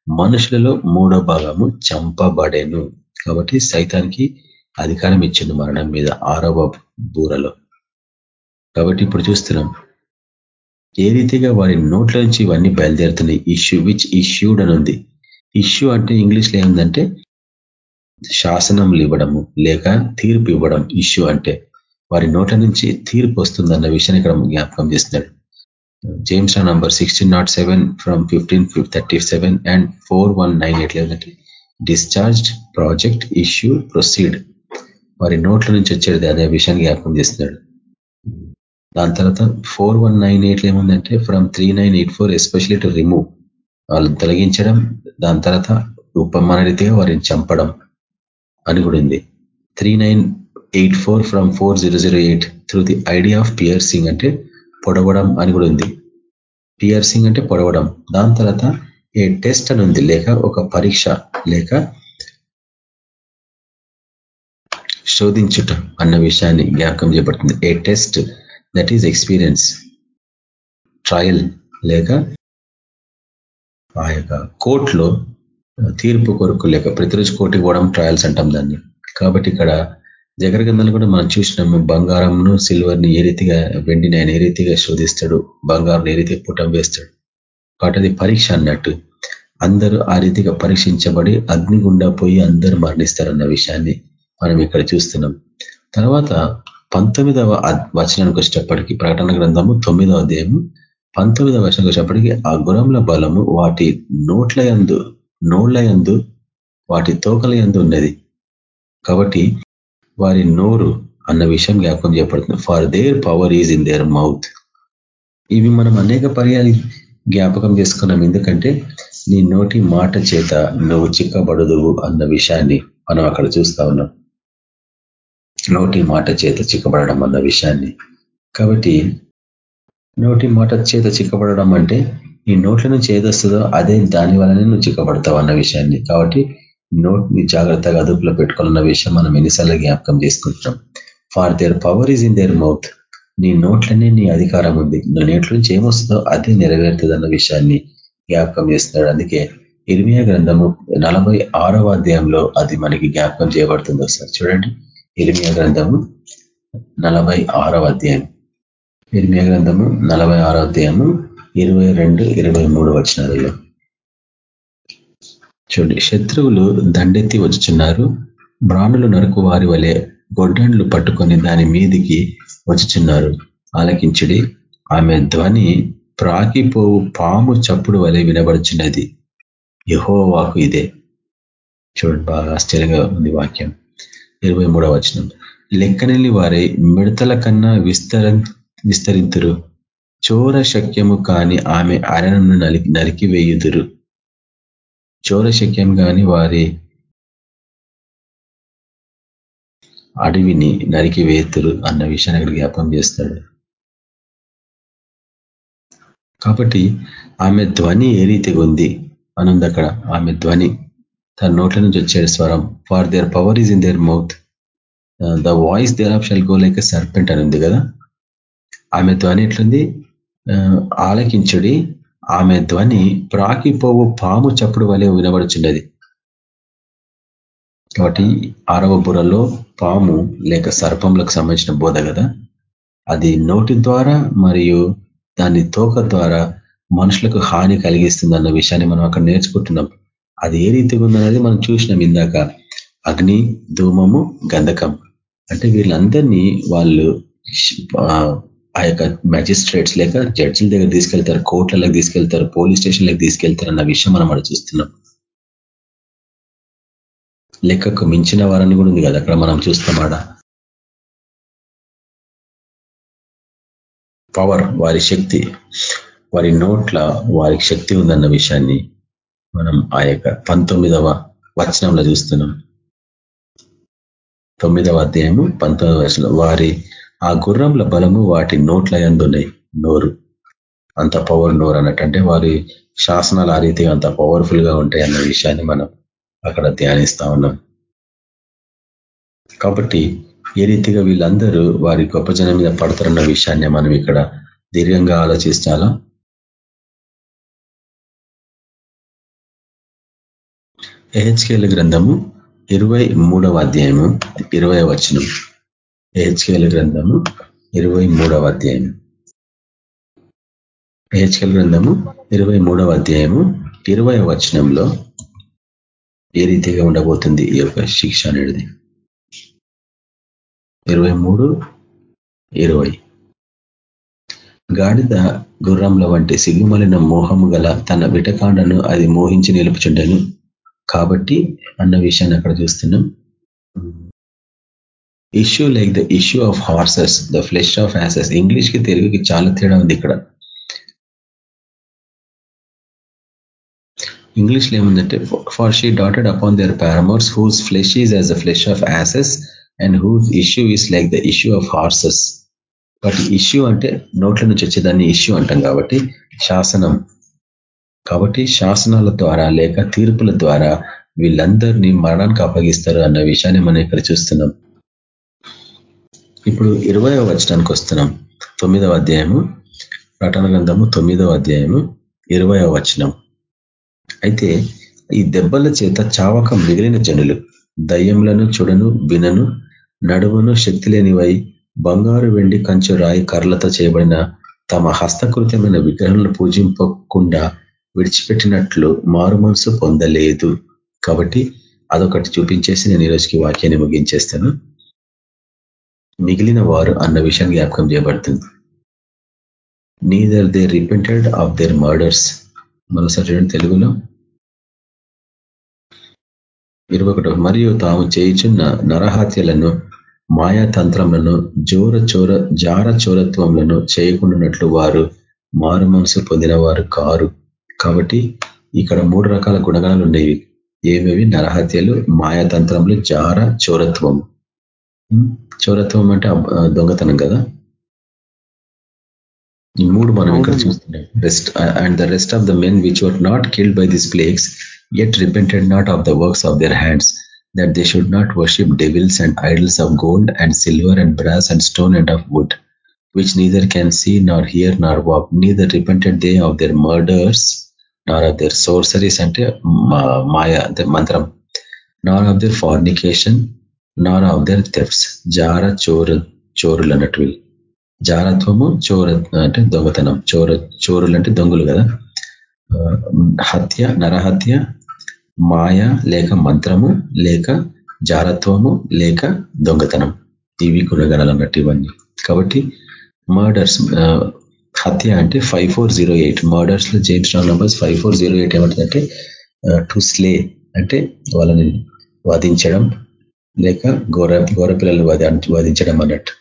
మనుషులలో మూడో భాగము చంపబడేను. కాబట్టి సైతానికి అధికారం ఇచ్చింది మరణం మీద ఆరవ బూరలో. కాబట్టి ఇప్పుడు చూస్తున్నాం. ఏ రీతిగా వారి నోట్ల నుంచి ఇవన్నీ బయలుదేరుతున్నాయి? ఇష్యూ విచ్ ఇష్యూడ్ అని ఉంది ఇష్యూ అంటే ఇంగ్లీష్లో ఏముందంటే శాసనములు ఇవ్వడము లేక తీర్పు ఇవ్వడం. ఇష్యూ అంటే వారి నోట్ల నుంచి తీర్పు వస్తుందన్న విషయాన్ని ఇక్కడ జ్ఞాపకం చేస్తున్నాడు. James number sixteen not seven from fifteen thirty seven and four one nine ఎట్లేదంటే discharged project issue proceed. వారి నోట్ల నుంచి వచ్చేది అదే విషయాన్ని జ్ఞాపకం చేస్తున్నాడు. దాని తర్వాత ఫోర్ వన్ నైన్ ఎయిట్ ఏముందంటే from three nine eight four especially to remove వాళ్ళని తొలగించడం దాని తర్వాత ఉపమాన రీతిగా వారిని చంపడం అని కూడా ఉంది. Three nine eight four from four zero zero eight through the idea of piercing అంటే పొడవడం అని కూడా ఉంది. పియర్సింగ్ అంటే పొడవడం. దాని తర్వాత ఏ టెస్ట్ అని ఉంది లేక ఒక పరీక్ష లేక శోధించుట అన్న విషయాన్ని జ్ఞాపకం చేయబడుతుంది. A test that is experience trial లేక ఆ యొక్క కోర్టులో తీర్పు కొరకు లేక ప్రతిరోజు కోర్టుకి పోవడం ట్రయల్స్ అంటాం దాన్ని. కాబట్టి ఇక్కడ జగర కూడా మనం చూసినాము బంగారంను సిల్వర్ని ఏ రీతిగా వెండిని ఆయన ఏ రీతిగా శోధిస్తాడు బంగారం ఏ రీతిగా పుటం వేస్తాడు. కాబట్టి అది పరీక్ష అన్నట్టు. అందరూ ఆ రీతిగా పరీక్షించబడి అగ్ని గుండా పోయి అందరూ మరణిస్తారన్న విషయాన్ని మనం ఇక్కడ చూస్తున్నాం. తర్వాత పంతొమ్మిదవ వచనానికి వచ్చేటప్పటికి ప్రకటన గ్రంథము తొమ్మిదవ అధ్యాయము పంతొమ్మిదవ వచనం వచ్చేటప్పటికి ఆ గురంల బలము వాటి నోట్ల యందు నోళ్ళ యందు వాటి తోకల యందు ఉన్నది. కాబట్టి వారి నోరు అన్న విషయం జ్ఞాపకం చేయబడుతుంది. For their power is in their mouth ఇవి మనం అనేక పర్యాలు జ్ఞాపకం చేసుకున్నాం. ఎందుకంటే నీ నోటి మాట చేత నువ్వు చిక్కబడదువు అన్న విషయాన్ని మనం అక్కడ చూస్తా ఉన్నాం. నోటి మాట చేత చిక్కబడడం అన్న విషయాన్ని. కాబట్టి నోటి మాట చేత చిక్కబడడం అంటే నీ నోట్ల నుంచి ఏదొస్తుందో అదే దాని వల్లనే నువ్వు చిక్కబడతావు అన్న విషయాన్ని. కాబట్టి నోట్ని జాగ్రత్తగా అదుపులో పెట్టుకోవాలన్న విషయం మనం ఎన్నిసార్లు జ్ఞాపకం చేసుకుంటున్నాం. For their power is in their mouth నీ నోట్లనే నీ అధికారం ఉంది. నువ్వు నోట్ల నుంచి ఏమొస్తుందో అదే నెరవేరుతుంది అన్న విషయాన్ని జ్ఞాపకం చేస్తున్నాడు. అందుకే ఇర్మియా గ్రంథము నలభై అధ్యాయంలో అది మనకి జ్ఞాపకం చేయబడుతుంది ఒకసారి చూడండి. ఇర్మియా గ్రంథము నలభై అధ్యాయం. ఇర్మియా గ్రంథము నలభై అధ్యాయము ఇరవై రెండు ఇరవై మూడు వచనాలలో. చూడండి శత్రువులు దండెత్తి వచ్చుచున్నారు. బ్రాణులు నరుకు వారి వలె గొడ్డండ్లు పట్టుకొని దాని మీదికి వచ్చుచున్నారు. ఆలకించుడి ఆమె ధ్వని ప్రాకిపోవు పాము చప్పుడు వలె వినబడుచున్నది. యహోవాకు ఇదే. చూడండి బాగా ఆశ్చర్యంగా ఉంది వాక్యం. ఇరవై మూడవ వచనం. లెక్కనెల్లి వారే మిడతల కన్నా విస్తర విస్తరింతురు. చోర శక్యము కాని ఆమె అరణ్యను నరికి నరికివేయుదురు చోర శక్యం కాని వారి అడవిని నరికి వేతురు అన్న విషయాన్ని అక్కడ జ్ఞాపం చేస్తాడు. కాబట్టి ఆమె ధ్వని ఏ రీతిగా ఉంది? అనుంది అక్కడ ఆమె ధ్వని తన నోట్ల నుంచి వచ్చే స్వరం. For their power is in their mouth the voice thereof shall go like a serpent అని ఉంది కదా. ఆమె ధ్వని ఎట్లుంది? ఆలకించుడి. ఆమె ధ్వని ప్రాకిపోవు పాము చప్పుడు వలె వినబడుచున్నది. కాబట్టి ఆరవ బుర్రలో పాము లేక సర్పంలకు సంబంధించిన బోధ కదా. అది నోటి ద్వారా మరియు దాని తోక ద్వారా మనుషులకు హాని కలిగిస్తుంది అన్న విషయాన్ని మనం అక్కడ నేర్చుకుంటున్నాం. అది ఏ రీతిగా ఉందనేది మనం చూసినాం ఇందాక. అగ్ని ధూమము గంధకం అంటే వీళ్ళందరినీ వాళ్ళు ఆ యొక్క మ్యాజిస్ట్రేట్స్ లేక జడ్జిల దగ్గర తీసుకెళ్తారు కోర్టులకు తీసుకెళ్తారు పోలీస్ స్టేషన్లకు తీసుకెళ్తారు అన్న విషయం మనం అక్కడ చూస్తున్నాం. లెక్కకు మించిన వారని కూడా ఉంది కదా అక్కడ మనం చూస్తామాడ పవర్ వారి శక్తి వారి నోట్ల వారికి శక్తి ఉందన్న విషయాన్ని మనం ఆ యొక్క పంతొమ్మిదవ వచనంలో చూస్తున్నాం. తొమ్మిదవ అధ్యాయము పంతొమ్మిదవ వచనం. వారి ఆ గుర్రంల బలము వాటి నోట్ల ఎందున్నాయి నోరు. అంత పవర్ నోరు అన్నట్టు. అంటే వారి శాసనాలు ఆ రీతిగా అంత పవర్ఫుల్గా ఉంటాయి అన్న విషయాన్ని మనం అక్కడ ధ్యానిస్తా ఉన్నాం. కాబట్టి ఏ రీతిగా వీళ్ళందరూ వారి గొప్ప జనం మీద పడతారన్న విషయాన్ని మనం ఇక్కడ దీర్ఘంగా ఆలోచిస్తాలా ఎహెచ్కేల గ్రంథము ఇరవై మూడవ అధ్యాయము ఇరవై వచనం. ఎహెచ్కేల గ్రంథము ఇరవై మూడవ అధ్యాయం గ్రంథము ఇరవై మూడవ అధ్యాయము ఇరవై వచనంలో ఏ రీతిగా ఉండబోతుంది ఈ యొక్క శిక్ష అనేది? ఇరవై మూడు ఇరవై. గాడిద గుర్రంల వంటి సిగ్గుమలిన మోహము గల తన విటకాండను అది మోహించి నిలుపుచుండెను. కాబట్టి అన్న విషయాన్ని అక్కడ చూస్తున్నాం. Issue like the issue of horses the flesh of asses ఇంగ్లీష్కి తెలుగుకి చాలా తేడా ఉంది ఇక్కడ. ఇంగ్లీష్లో ఏముందంటే for she doted upon their paramours whose flesh is as a flesh of asses and whose issue is like the issue of horses but issue అంటే నోట్ల నుంచి వచ్చేదాన్ని ఇష్యూ అంటాం కాబట్టి శాసనం. కాబట్టి శాసనాల ద్వారా లేక తీర్పుల ద్వారా వీళ్ళందరినీ మరణానికి అప్పగిస్తారు అన్న విషయాన్ని మనం ఇక్కడ చూస్తున్నాం. ఇప్పుడు ఇరవయో వచనానికి వస్తున్నాం. తొమ్మిదవ అధ్యాయము ప్రటన గ్రంథము తొమ్మిదవ అధ్యాయము ఇరవయో వచనం. అయితే ఈ దెబ్బల చేత చావక మిగిలిన జనులు దయ్యంలను చూడను వినను నడుమును శక్తి లేనివై బంగారు వెండి కంచు రాయి కర్రలతో చేయబడిన తమ హస్తకృతమైన విగ్రహాలను పూజింపకుండా విడిచిపెట్టినట్లు మారుమనసు పొందలేదు. కాబట్టి అదొకటి చూపించేసి నేను ఈరోజుకి వాక్యాన్ని ముగించేస్తాను. మిగిలిన వారు అన్న విషయం జ్ఞాపకం చేయబడుతుంది. Neither they repented of their murders మనసారి తెలుగులో. ఇరవై మరియు తాము చేయుచున్న నరహత్యలను మాయాతంత్రములను జోర చోర జార చోరత్వములను చేయకుండానట్లు వారు మారు మనసు పొందిన వారు కారు. కాబట్టి ఇక్కడ మూడు రకాల గుణగాలు ఉండేవి ఏమేవి నరహత్యలు మాయాతంత్రములు జార చోరత్వం చోరత్వం అంటే దొంగతనం కదా ఈ మూడు మనం ఇక్కడ చూస్తున్నాం rest and the rest of the men which were not killed by this plagues yet repented not of the works of their hands, that they should not worship devils and idols of gold and silver and brass and stone and of wood, which neither can see nor hear nor walk, neither repented they of their murders, nor of their sorceries అంటే మాయ అంటే మంత్రం nor of their fornication nor of their thefts జార చోర చోరులు అన్నట్టు జారత్వము చోర అంటే దొంగతనం. చోర చోరులు అంటే దొంగలు కదా. Uh, హత్య నరహత్య మాయ లేక మంత్రము లేక జారత్వము లేక దొంగతనం. ఇవి గుణగణాలు అన్నట్టు ఇవన్నీ. కాబట్టి మర్డర్స్ హత్య అంటే five four zero eight మర్డర్స్లో James wrong numbers five four zero eight ఏమంటుందంటే టు స్లే అంటే వాళ్ళని వాదించడం లేక గోర ఘోర పిల్లలు వాదించడం అన్నట్టు.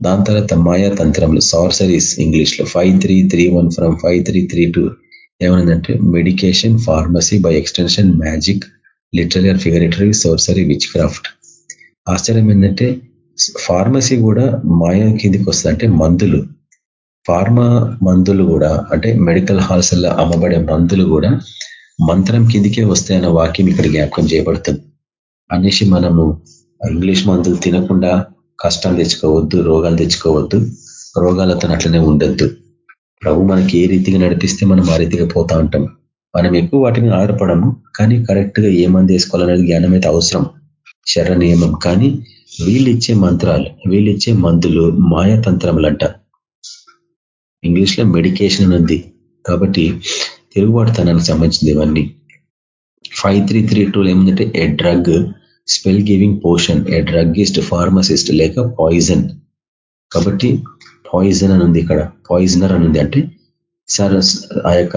దాని తర్వాత మాయా తంత్రంలో సార్సరీస్ ఇంగ్లీష్లో five three three one from five three three two ఏమన్నదంటే medication pharmacy by extension magic literally and figuratively sorcery witchcraft ఆశ్చర్యం ఏంటంటే ఫార్మసీ కూడా మాయా కిందికి వస్తుంది అంటే మందులు. ఫార్మా మందులు కూడా అంటే మెడికల్ హాల్స్లో అమ్మబడే మందులు కూడా మంత్రం కిందికే వస్తాయన్న వాక్యం ఇక్కడ జ్ఞాపకం చేయబడుతుంది. అనేసి మనము ఇంగ్లీష్ మందులు తినకుండా కష్టాలు తెచ్చుకోవద్దు రోగాలు తెచ్చుకోవద్దు రోగాలతో అట్లనే ఉండొద్దు. ప్రభు మనకి ఏ రీతిగా నడిపిస్తే మనం ఆ రీతిగా పోతా ఉంటాం. మనం ఎక్కువ వాటిని ఆధారపడము కానీ కరెక్ట్గా ఏ మంది వేసుకోవాలనేది జ్ఞానం అయితే అవసరం. శర నియమం కానీ వీళ్ళిచ్చే మంత్రాలు వీళ్ళిచ్చే మందులు మాయతంత్రములంట. ఇంగ్లీష్లో మెడికేషన్ ఉంది. కాబట్టి తిరుగుబాటుతనానికి సంబంధించింది ఇవన్నీ. ఫైవ్ త్రీ త్రీ టూ ఏముందంటే a drug spell giving potion a druggist pharmacist లేక పాయిజన్ కాబట్టి పాయిజన్ అని ఉంది ఇక్కడ. పాయిజనర్ అని ఉంది అంటే సర్ ఆ యొక్క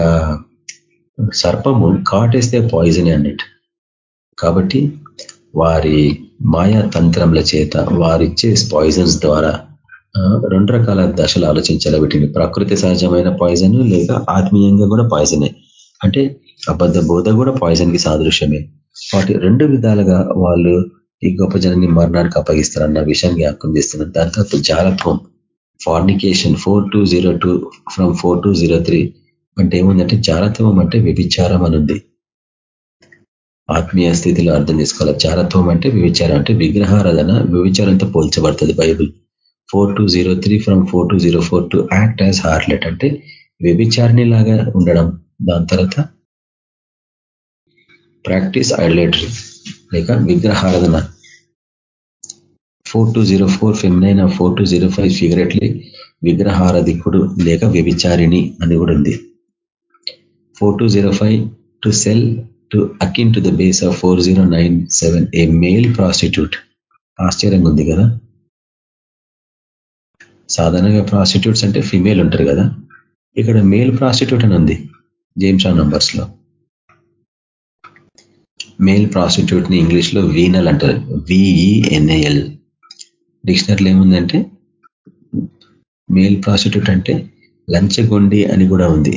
సర్పము కాటేస్తే పాయిజన్ అన్నట్టు. కాబట్టి వారి మాయా తంత్రముల చేత వారిచ్చే పాయిజన్స్ ద్వారా రెండు రకాల దశలు ఆలోచించాలి. వీటిని ప్రకృతి సహజమైన పాయిజన్ లేక ఆత్మీయంగా కూడా పాయిజనే అంటే అబద్ధ బోధ కూడా పాయిజన్కి సాదృశ్యమే. వాటి రెండు విధాలుగా వాళ్ళు ఈ గొప్ప జనాన్ని మరణానికి అప్పగిస్తారు అన్న విషయాన్ని జ్ఞాపకం చేస్తున్నారు. దాని తర్వాత జాలత్వం. Fornication four two zero two from four two zero three అంటే ఏముందంటే జారత్వం అంటే వ్యభిచారం అనుంది ఆత్మీయ స్థితిలో అర్థం చేసుకోవాలి. జారత్వం అంటే వ్యభిచారం. అంటే విగ్రహారాధన వ్యభిచారంతో పోల్చబడుతుంది Bible. Four two zero three from four two zero four to act as harlot అంటే వ్యభిచారిణి లాగా ఉండడం. దాని తర్వాత ప్రాక్టీస్ ఐడలేటరీ లేక విగ్రహారాధన. Four two zero four feminine four two zero five figuratively విగ్రహారధికుడు లేక వ్యభిచారిణి అని కూడా ఉంది. Four two zero five to sell to akin to the base of four zero nine seven a male prostitute ఆశ్చర్యంగా ఉంది కదా? సాధారణంగా ప్రాస్టిట్యూట్స్ అంటే ఫిమేల్ ఉంటారు కదా. ఇక్కడ మేల్ ప్రాస్టిట్యూట్ అని ఉంది జేమ్స్ నంబర్స్లో. మేల్ ప్రాస్టిట్యూట్ని ఇంగ్లీష్లో వీనల్ అంటారు. విఈఎన్ఏఎల్ డిక్షనరీలో ఏముందంటే మేల్ ప్రాస్టిట్యూట్ అంటే లంచగొండి అని కూడా ఉంది.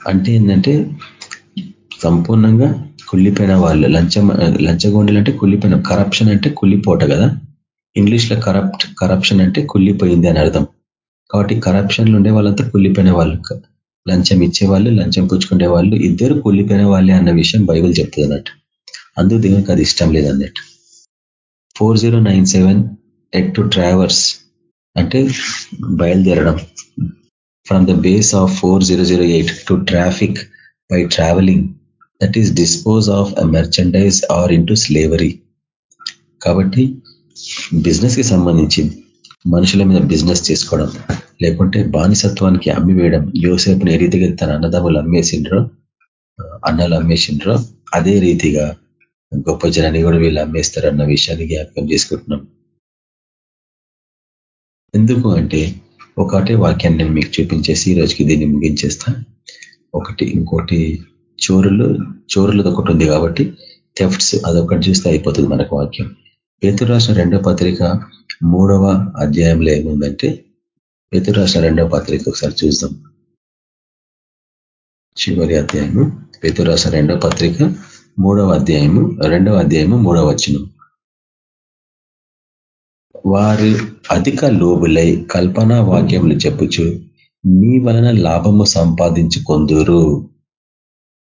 అంటే ఏంటంటే సంపూర్ణంగా కుళ్ళిపోయిన వాళ్ళు లంచం లంచగొండలు అంటే కుళ్ళిపోయిన కరప్షన్ అంటే కుళ్ళిపోట కదా. ఇంగ్లీష్లో కరప్ట్ కరప్షన్ అంటే కుళ్ళిపోయింది అని అర్థం. కాబట్టి కరప్షన్లు ఉండే వాళ్ళంతా కుళ్ళిపోయిన వాళ్ళు. లంచం ఇచ్చేవాళ్ళు లంచం పుచ్చుకునే వాళ్ళు ఇద్దరు కుళ్ళిపోయిన వాళ్ళే అన్న విషయం బైబుల్ చెప్తుంది అన్నట్టు. అందుకు దేవునికి అది ఇష్టం లేదన్నట్టు four zero nine seven at to traverse అంటే బయలుదేరడం. From the base of four zero zero eight to traffic by travelling that is dispose of a merchandise or into slavery కాబట్టి బిజినెస్కి సంబంధించింది మనుషుల మీద బిజినెస్ చేసుకోవడం లేకుంటే బానిసత్వానికి అమ్మి వేయడం యోసేపుని ఏ రీతిగా తన అన్నదమ్ములు అమ్మేసిండ్రో అన్నలు అమ్మేసిండ్రో అదే రీతిగా గొప్ప జనాన్ని కూడా వీళ్ళు అమ్మేస్తారన్న విషయాన్ని జ్ఞాపకం చేసుకుంటున్నాం. ఎందుకు అంటే ఒకటే వాక్యాన్ని నేను మీకు చూపించేసి ఈ రోజుకి దీన్ని ముగించేస్తా. ఒకటి ఇంకోటి చోరులు చోరులది ఒకటి ఉంది కాబట్టి థెఫ్ట్స్ అదొకటి చూస్తే అయిపోతుంది మనకు వాక్యం. పేతురు రాసిన రెండో పత్రిక మూడవ అధ్యాయంలో ఏముందంటే పేతురు రాసిన రెండవ పత్రిక ఒకసారి చూద్దాం. చివరి అధ్యాయము పేతురు రాసిన రెండవ పత్రిక మూడవ అధ్యాయము రెండవ అధ్యాయము మూడవ వచనం. వారు అధిక లోబులై కల్పనా వాక్యములు చెప్పుచు మీ వలన లాభము సంపాదించుకొందురు.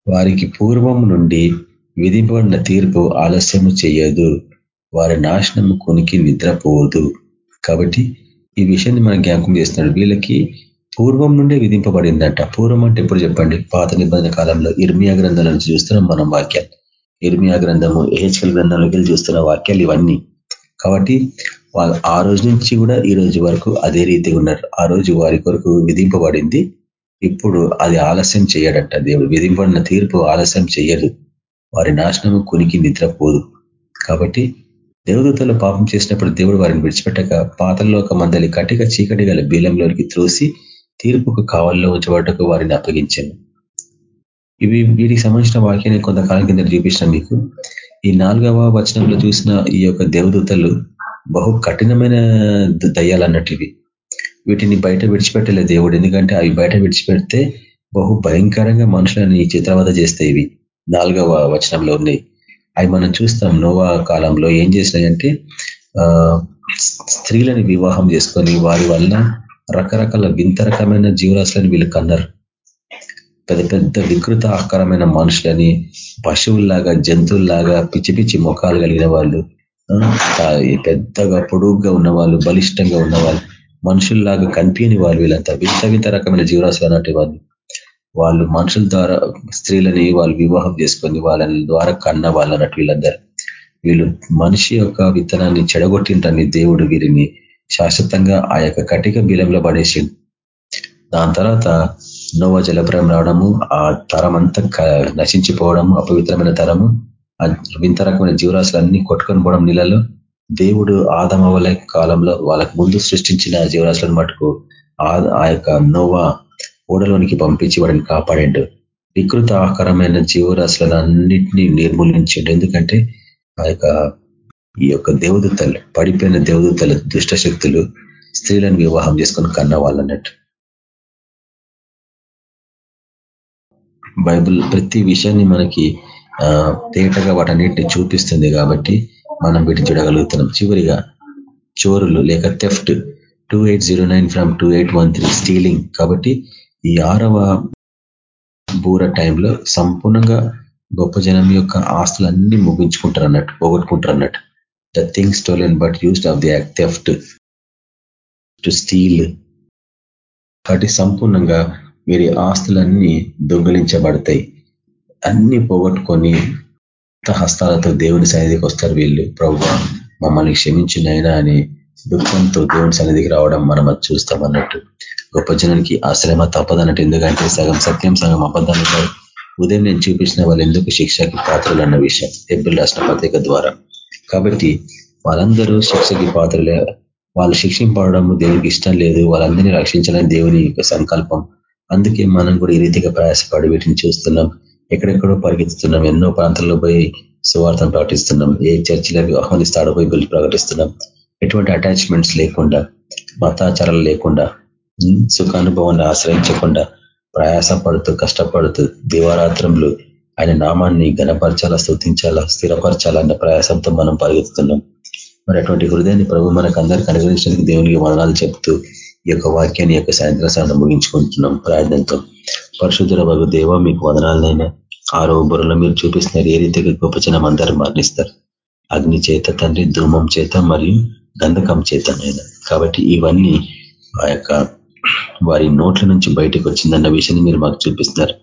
వారికి పూర్వం నుండి విధిపడిన తీర్పు ఆలస్యము చేయదు. వారి నాశనము కొనికి నిద్రపోదు. కాబట్టి ఈ విషయాన్ని మనం జ్ఞాపకం చేస్తున్నాడు. వీళ్ళకి పూర్వం నుండే విధింపబడిందంట. పూర్వం అంటే ఎప్పుడు చెప్పండి? పాత నిబంధన కాలంలో ఇర్మియా గ్రంథం నుంచి చూస్తున్నాం మనం వాక్యాలు. ఇర్మియా గ్రంథము ఏహెచ్కల్ గ్రంథంలోకి వెళ్ళి చూస్తున్న వాక్యాలు ఇవన్నీ. కాబట్టి వాళ్ళు ఆ రోజు నుంచి కూడా ఈ రోజు వరకు అదే రీతిగా ఉన్నారు. ఆ రోజు వారి కొరకు విధింపబడింది. ఇప్పుడు అది ఆలస్యం చేయడంట దేవుడు. విధింపడిన తీర్పు ఆలస్యం చేయదు. వారి నాశనము కునికి నిద్రపోదు. కాబట్టి దేవదూతలు పాపం చేసినప్పుడు దేవుడు వారిని విడిచిపెట్టక పాతల్లో ఒక మందలి కటిక చీకటి గల బీలంలోనికి త్రోసి తీర్పుకు కావాల్లో ఉంచబడ్డకు వారిని అప్పగించాను. ఇవి వీటికి సంబంధించిన వాక్యాన్ని కొంతకాలం కింద చూపించిన మీకు. ఈ నాలుగవ వచనంలో చూసిన ఈ యొక్క దేవదూతలు బహు కఠినమైన దయ్యాలు అన్నట్టు వీటిని బయట విడిచిపెట్టలే దేవుడు. ఎందుకంటే అవి బయట విడిచిపెడితే బహు భయంకరంగా మనుషులని చిత్రవద చేస్తే ఇవి. నాలుగవ వచనంలో ఉన్నాయి అవి మనం చూస్తాం నోవా కాలంలో ఏం చేసినాయంటే స్త్రీలని వివాహం చేసుకొని వారి వల్ల రకరకాల వింత రకమైన జీవరాశులను వీళ్ళు కన్నారు. పెద్ద పెద్ద వికృత ఆకారమైన మనుషులని పశువుల్లాగా జంతువుల్లాగా పిచ్చి పిచ్చి ముఖాలు కలిగిన వాళ్ళు పెద్దగా పొడుగ్గా ఉన్నవాళ్ళు బలిష్టంగా ఉన్నవాళ్ళు మనుషుల్లాగా కనిపించని వాళ్ళు వీళ్ళంతా. వింత వింత రకమైన జీవరాశులు అన్నట్టు వాళ్ళు. వాళ్ళు మనుషుల ద్వారా స్త్రీలని వాళ్ళు వివాహం చేసుకొని వాళ్ళని ద్వారా కన్న వాళ్ళు అన్నట్టు వీళ్ళందరూ. వీళ్ళు మనిషి యొక్క విత్తనాన్ని చెడగొట్టింటని దేవుడు వీరిని శాశ్వతంగా ఆ యొక్క కటిక బిలంలో పడేసిండు. దాని తర్వాత నోవ జలప్రయం రావడము ఆ తరం అంతా నశించిపోవడము అపవిత్రమైన తరము వింత రకమైన జీవరాశులన్నీ కొట్టుకొని పోవడం నీళ్ళలో దేవుడు ఆదమవల కాలంలో వాళ్ళకు ముందు సృష్టించిన జీవరాశులను మటుకు ఆ యొక్క నోవా ఓడలోనికి పంపించి వాడిని కాపాడిండు వికృత ఆకారమైన జీవరాశులను అన్నింటినీ నిర్మూలించిండు. ఎందుకంటే ఆ యొక్క ఈ యొక్క దేవదూతలు పడిపోయిన దేవదూతలు దుష్ట శక్తులు స్త్రీలను వివాహం చేసుకొని కన్న వాళ్ళన్నట్టు బైబుల్ ప్రతి విషయాన్ని మనకి తేటగా వాటన్నిటిని చూపిస్తుంది కాబట్టి మనం వీటిని చూడగలుగుతున్నాం. చివరిగా చోరులు లేక theft two eight zero nine from two eight one three stealing కాబట్టి ఈ ఆరవ బూర టైంలో సంపూర్ణంగా గొప్ప జనం యొక్క ఆస్తులన్నీ ముగించుకుంటారు అన్నట్టు పోగొట్టుకుంటారు అన్నట్టు the thing stolen but used of the act theft to steal కాబట్టి సంపూర్ణంగా వీరి ఆస్తులన్నీ దొంగిలించబడతాయి. అన్ని పోగొట్టుకొని హస్తాలతో దేవుని సన్నిధికి వస్తారు వీళ్ళు. ప్రభు మమ్మల్ని క్షమించినైనా అని దుఃఖంతో దేవుని సన్నిధికి రావడం మనం అది చూస్తాం అన్నట్టు. గొప్ప జనానికి ఆ శ్రమ తప్పదన్నట్టు ఎందుకంటే సగం సత్యం సగం అబద్ధాలు ఉదయం నేను చూపించిన వాళ్ళు ఎందుకు శిక్షకి పాత్రలు అన్న విషయం ఎబ్బుల్ రాష్ట్ర పత్రిక ద్వారా. కాబట్టి వాళ్ళందరూ శిక్షకి పాత్రలే. వాళ్ళు శిక్షింపడము దేవునికి ఇష్టం లేదు. వాళ్ళందరినీ రక్షించాలని దేవుని యొక్క సంకల్పం. అందుకే మనం కూడా ఈ రీతిగా ప్రయాసపడి వీటిని చూస్తున్నాం. ఎక్కడెక్కడో పరిగెత్తుతున్నాం. ఎన్నో ప్రాంతాల్లో పోయి సువార్థం ప్రకటిస్తున్నాం. ఏ చర్చిలకు ఆహ్వానిస్తాడో పోయి ప్రకటిస్తున్నాం. ఎటువంటి అటాచ్మెంట్స్ లేకుండా మతాచారాలు లేకుండా సుఖానుభవాన్ని ఆశ్రయించకుండా ప్రయాసపడుతూ కష్టపడుతూ దివారాత్రంలో ఆయన నామాన్ని గణపరచాలా స్థుతించాలా స్థిరపరచాలన్న ప్రయాసంతో మనం పరిగెత్తుతున్నాం. మరి అటువంటి హృదయాన్ని ప్రభు మనకు అందరికి అనుగ్రహించడానికి దేవునికి వదనాలు చెప్తూ ఈ యొక్క వాక్యాన్ని యొక్క సాయంత్ర సాధన ముగించుకుంటున్నాం ప్రార్థనతో. పరిశుద్ధుల బాబు దేవ మీకు వదనాలనైనా ఆరో బుర్రలో మీరు చూపిస్తున్నారు ఏ రీతిగా గొప్ప జనం అందరూ మరణిస్తారు. అగ్ని చేత తండ్రి ధూమం చేత మరియు గంధకం చేత కాబట్టి ఇవన్నీ ఆ యొక్క వారి నోట్ల నుంచి బయటకు వచ్చిందన్న విషయాన్ని మీరు మాకు చూపిస్తున్నారు.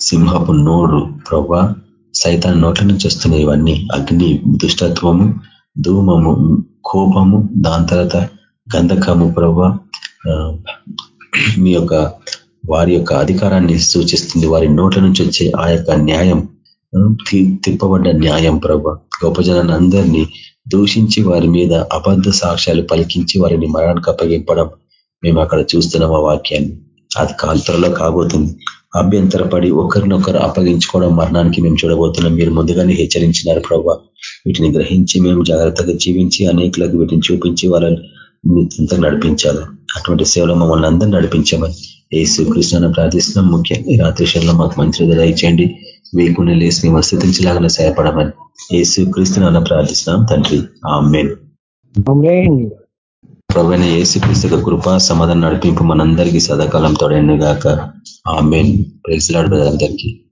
సింహపు నోరు ప్రభా సైతాన్ నోట్ల నుంచి వస్తున్నాయి ఇవన్నీ అగ్ని దుష్టత్వము ధూమము కోపము దాని తర్వాత గంధకము ప్రభా మీ యొక్క వారి యొక్క అధికారాన్ని సూచిస్తుంది. వారి నోట్ల నుంచి వచ్చే ఆ యొక్క న్యాయం తిప్పబడ్డ న్యాయం ప్రభ గొప్ప జనాన్ని అందరినీ దూషించి వారి మీద అబద్ధ సాక్ష్యాలు పలికించి వారిని మరణానికి అప్పగింపడం మేము అక్కడ చూస్తున్నాం ఆ వాక్యాన్ని. అది కాల్తరలో కాబోతుంది. అభ్యంతరపడి ఒకరినొకరు అప్పగించుకోవడం మరణానికి మేము చూడబోతున్నాం. మీరు ముందుగానే హెచ్చరించినారు ప్రభావ వీటిని గ్రహించి మేము జాగ్రత్తగా జీవించి అనేకులకు వీటిని చూపించి వాళ్ళని మీతో నడిపించాలి. అటువంటి సేవలో మమ్మల్ని అందరూ నడిపించామని ఏసు కృష్ణ ప్రార్థిస్తున్నాం. ముఖ్యంగా ఈ రాత్రి శైలిలో మాకు మంచి దయచేయండి. వేకుని లేసి మేము స్థితించలాగానే సహాయపడమని ఏసు క్రీస్తున్న ప్రార్థిస్తున్నాం తండ్రి. ఆ మెయిన్ ప్రవీణ ఏసు క్రీస్తు కృపా సమాధానం నడిపింపు మనందరికీ సదాకాలం తోడైన గాక ఆ మెయిన్ ప్రైజ్ అందరికీ.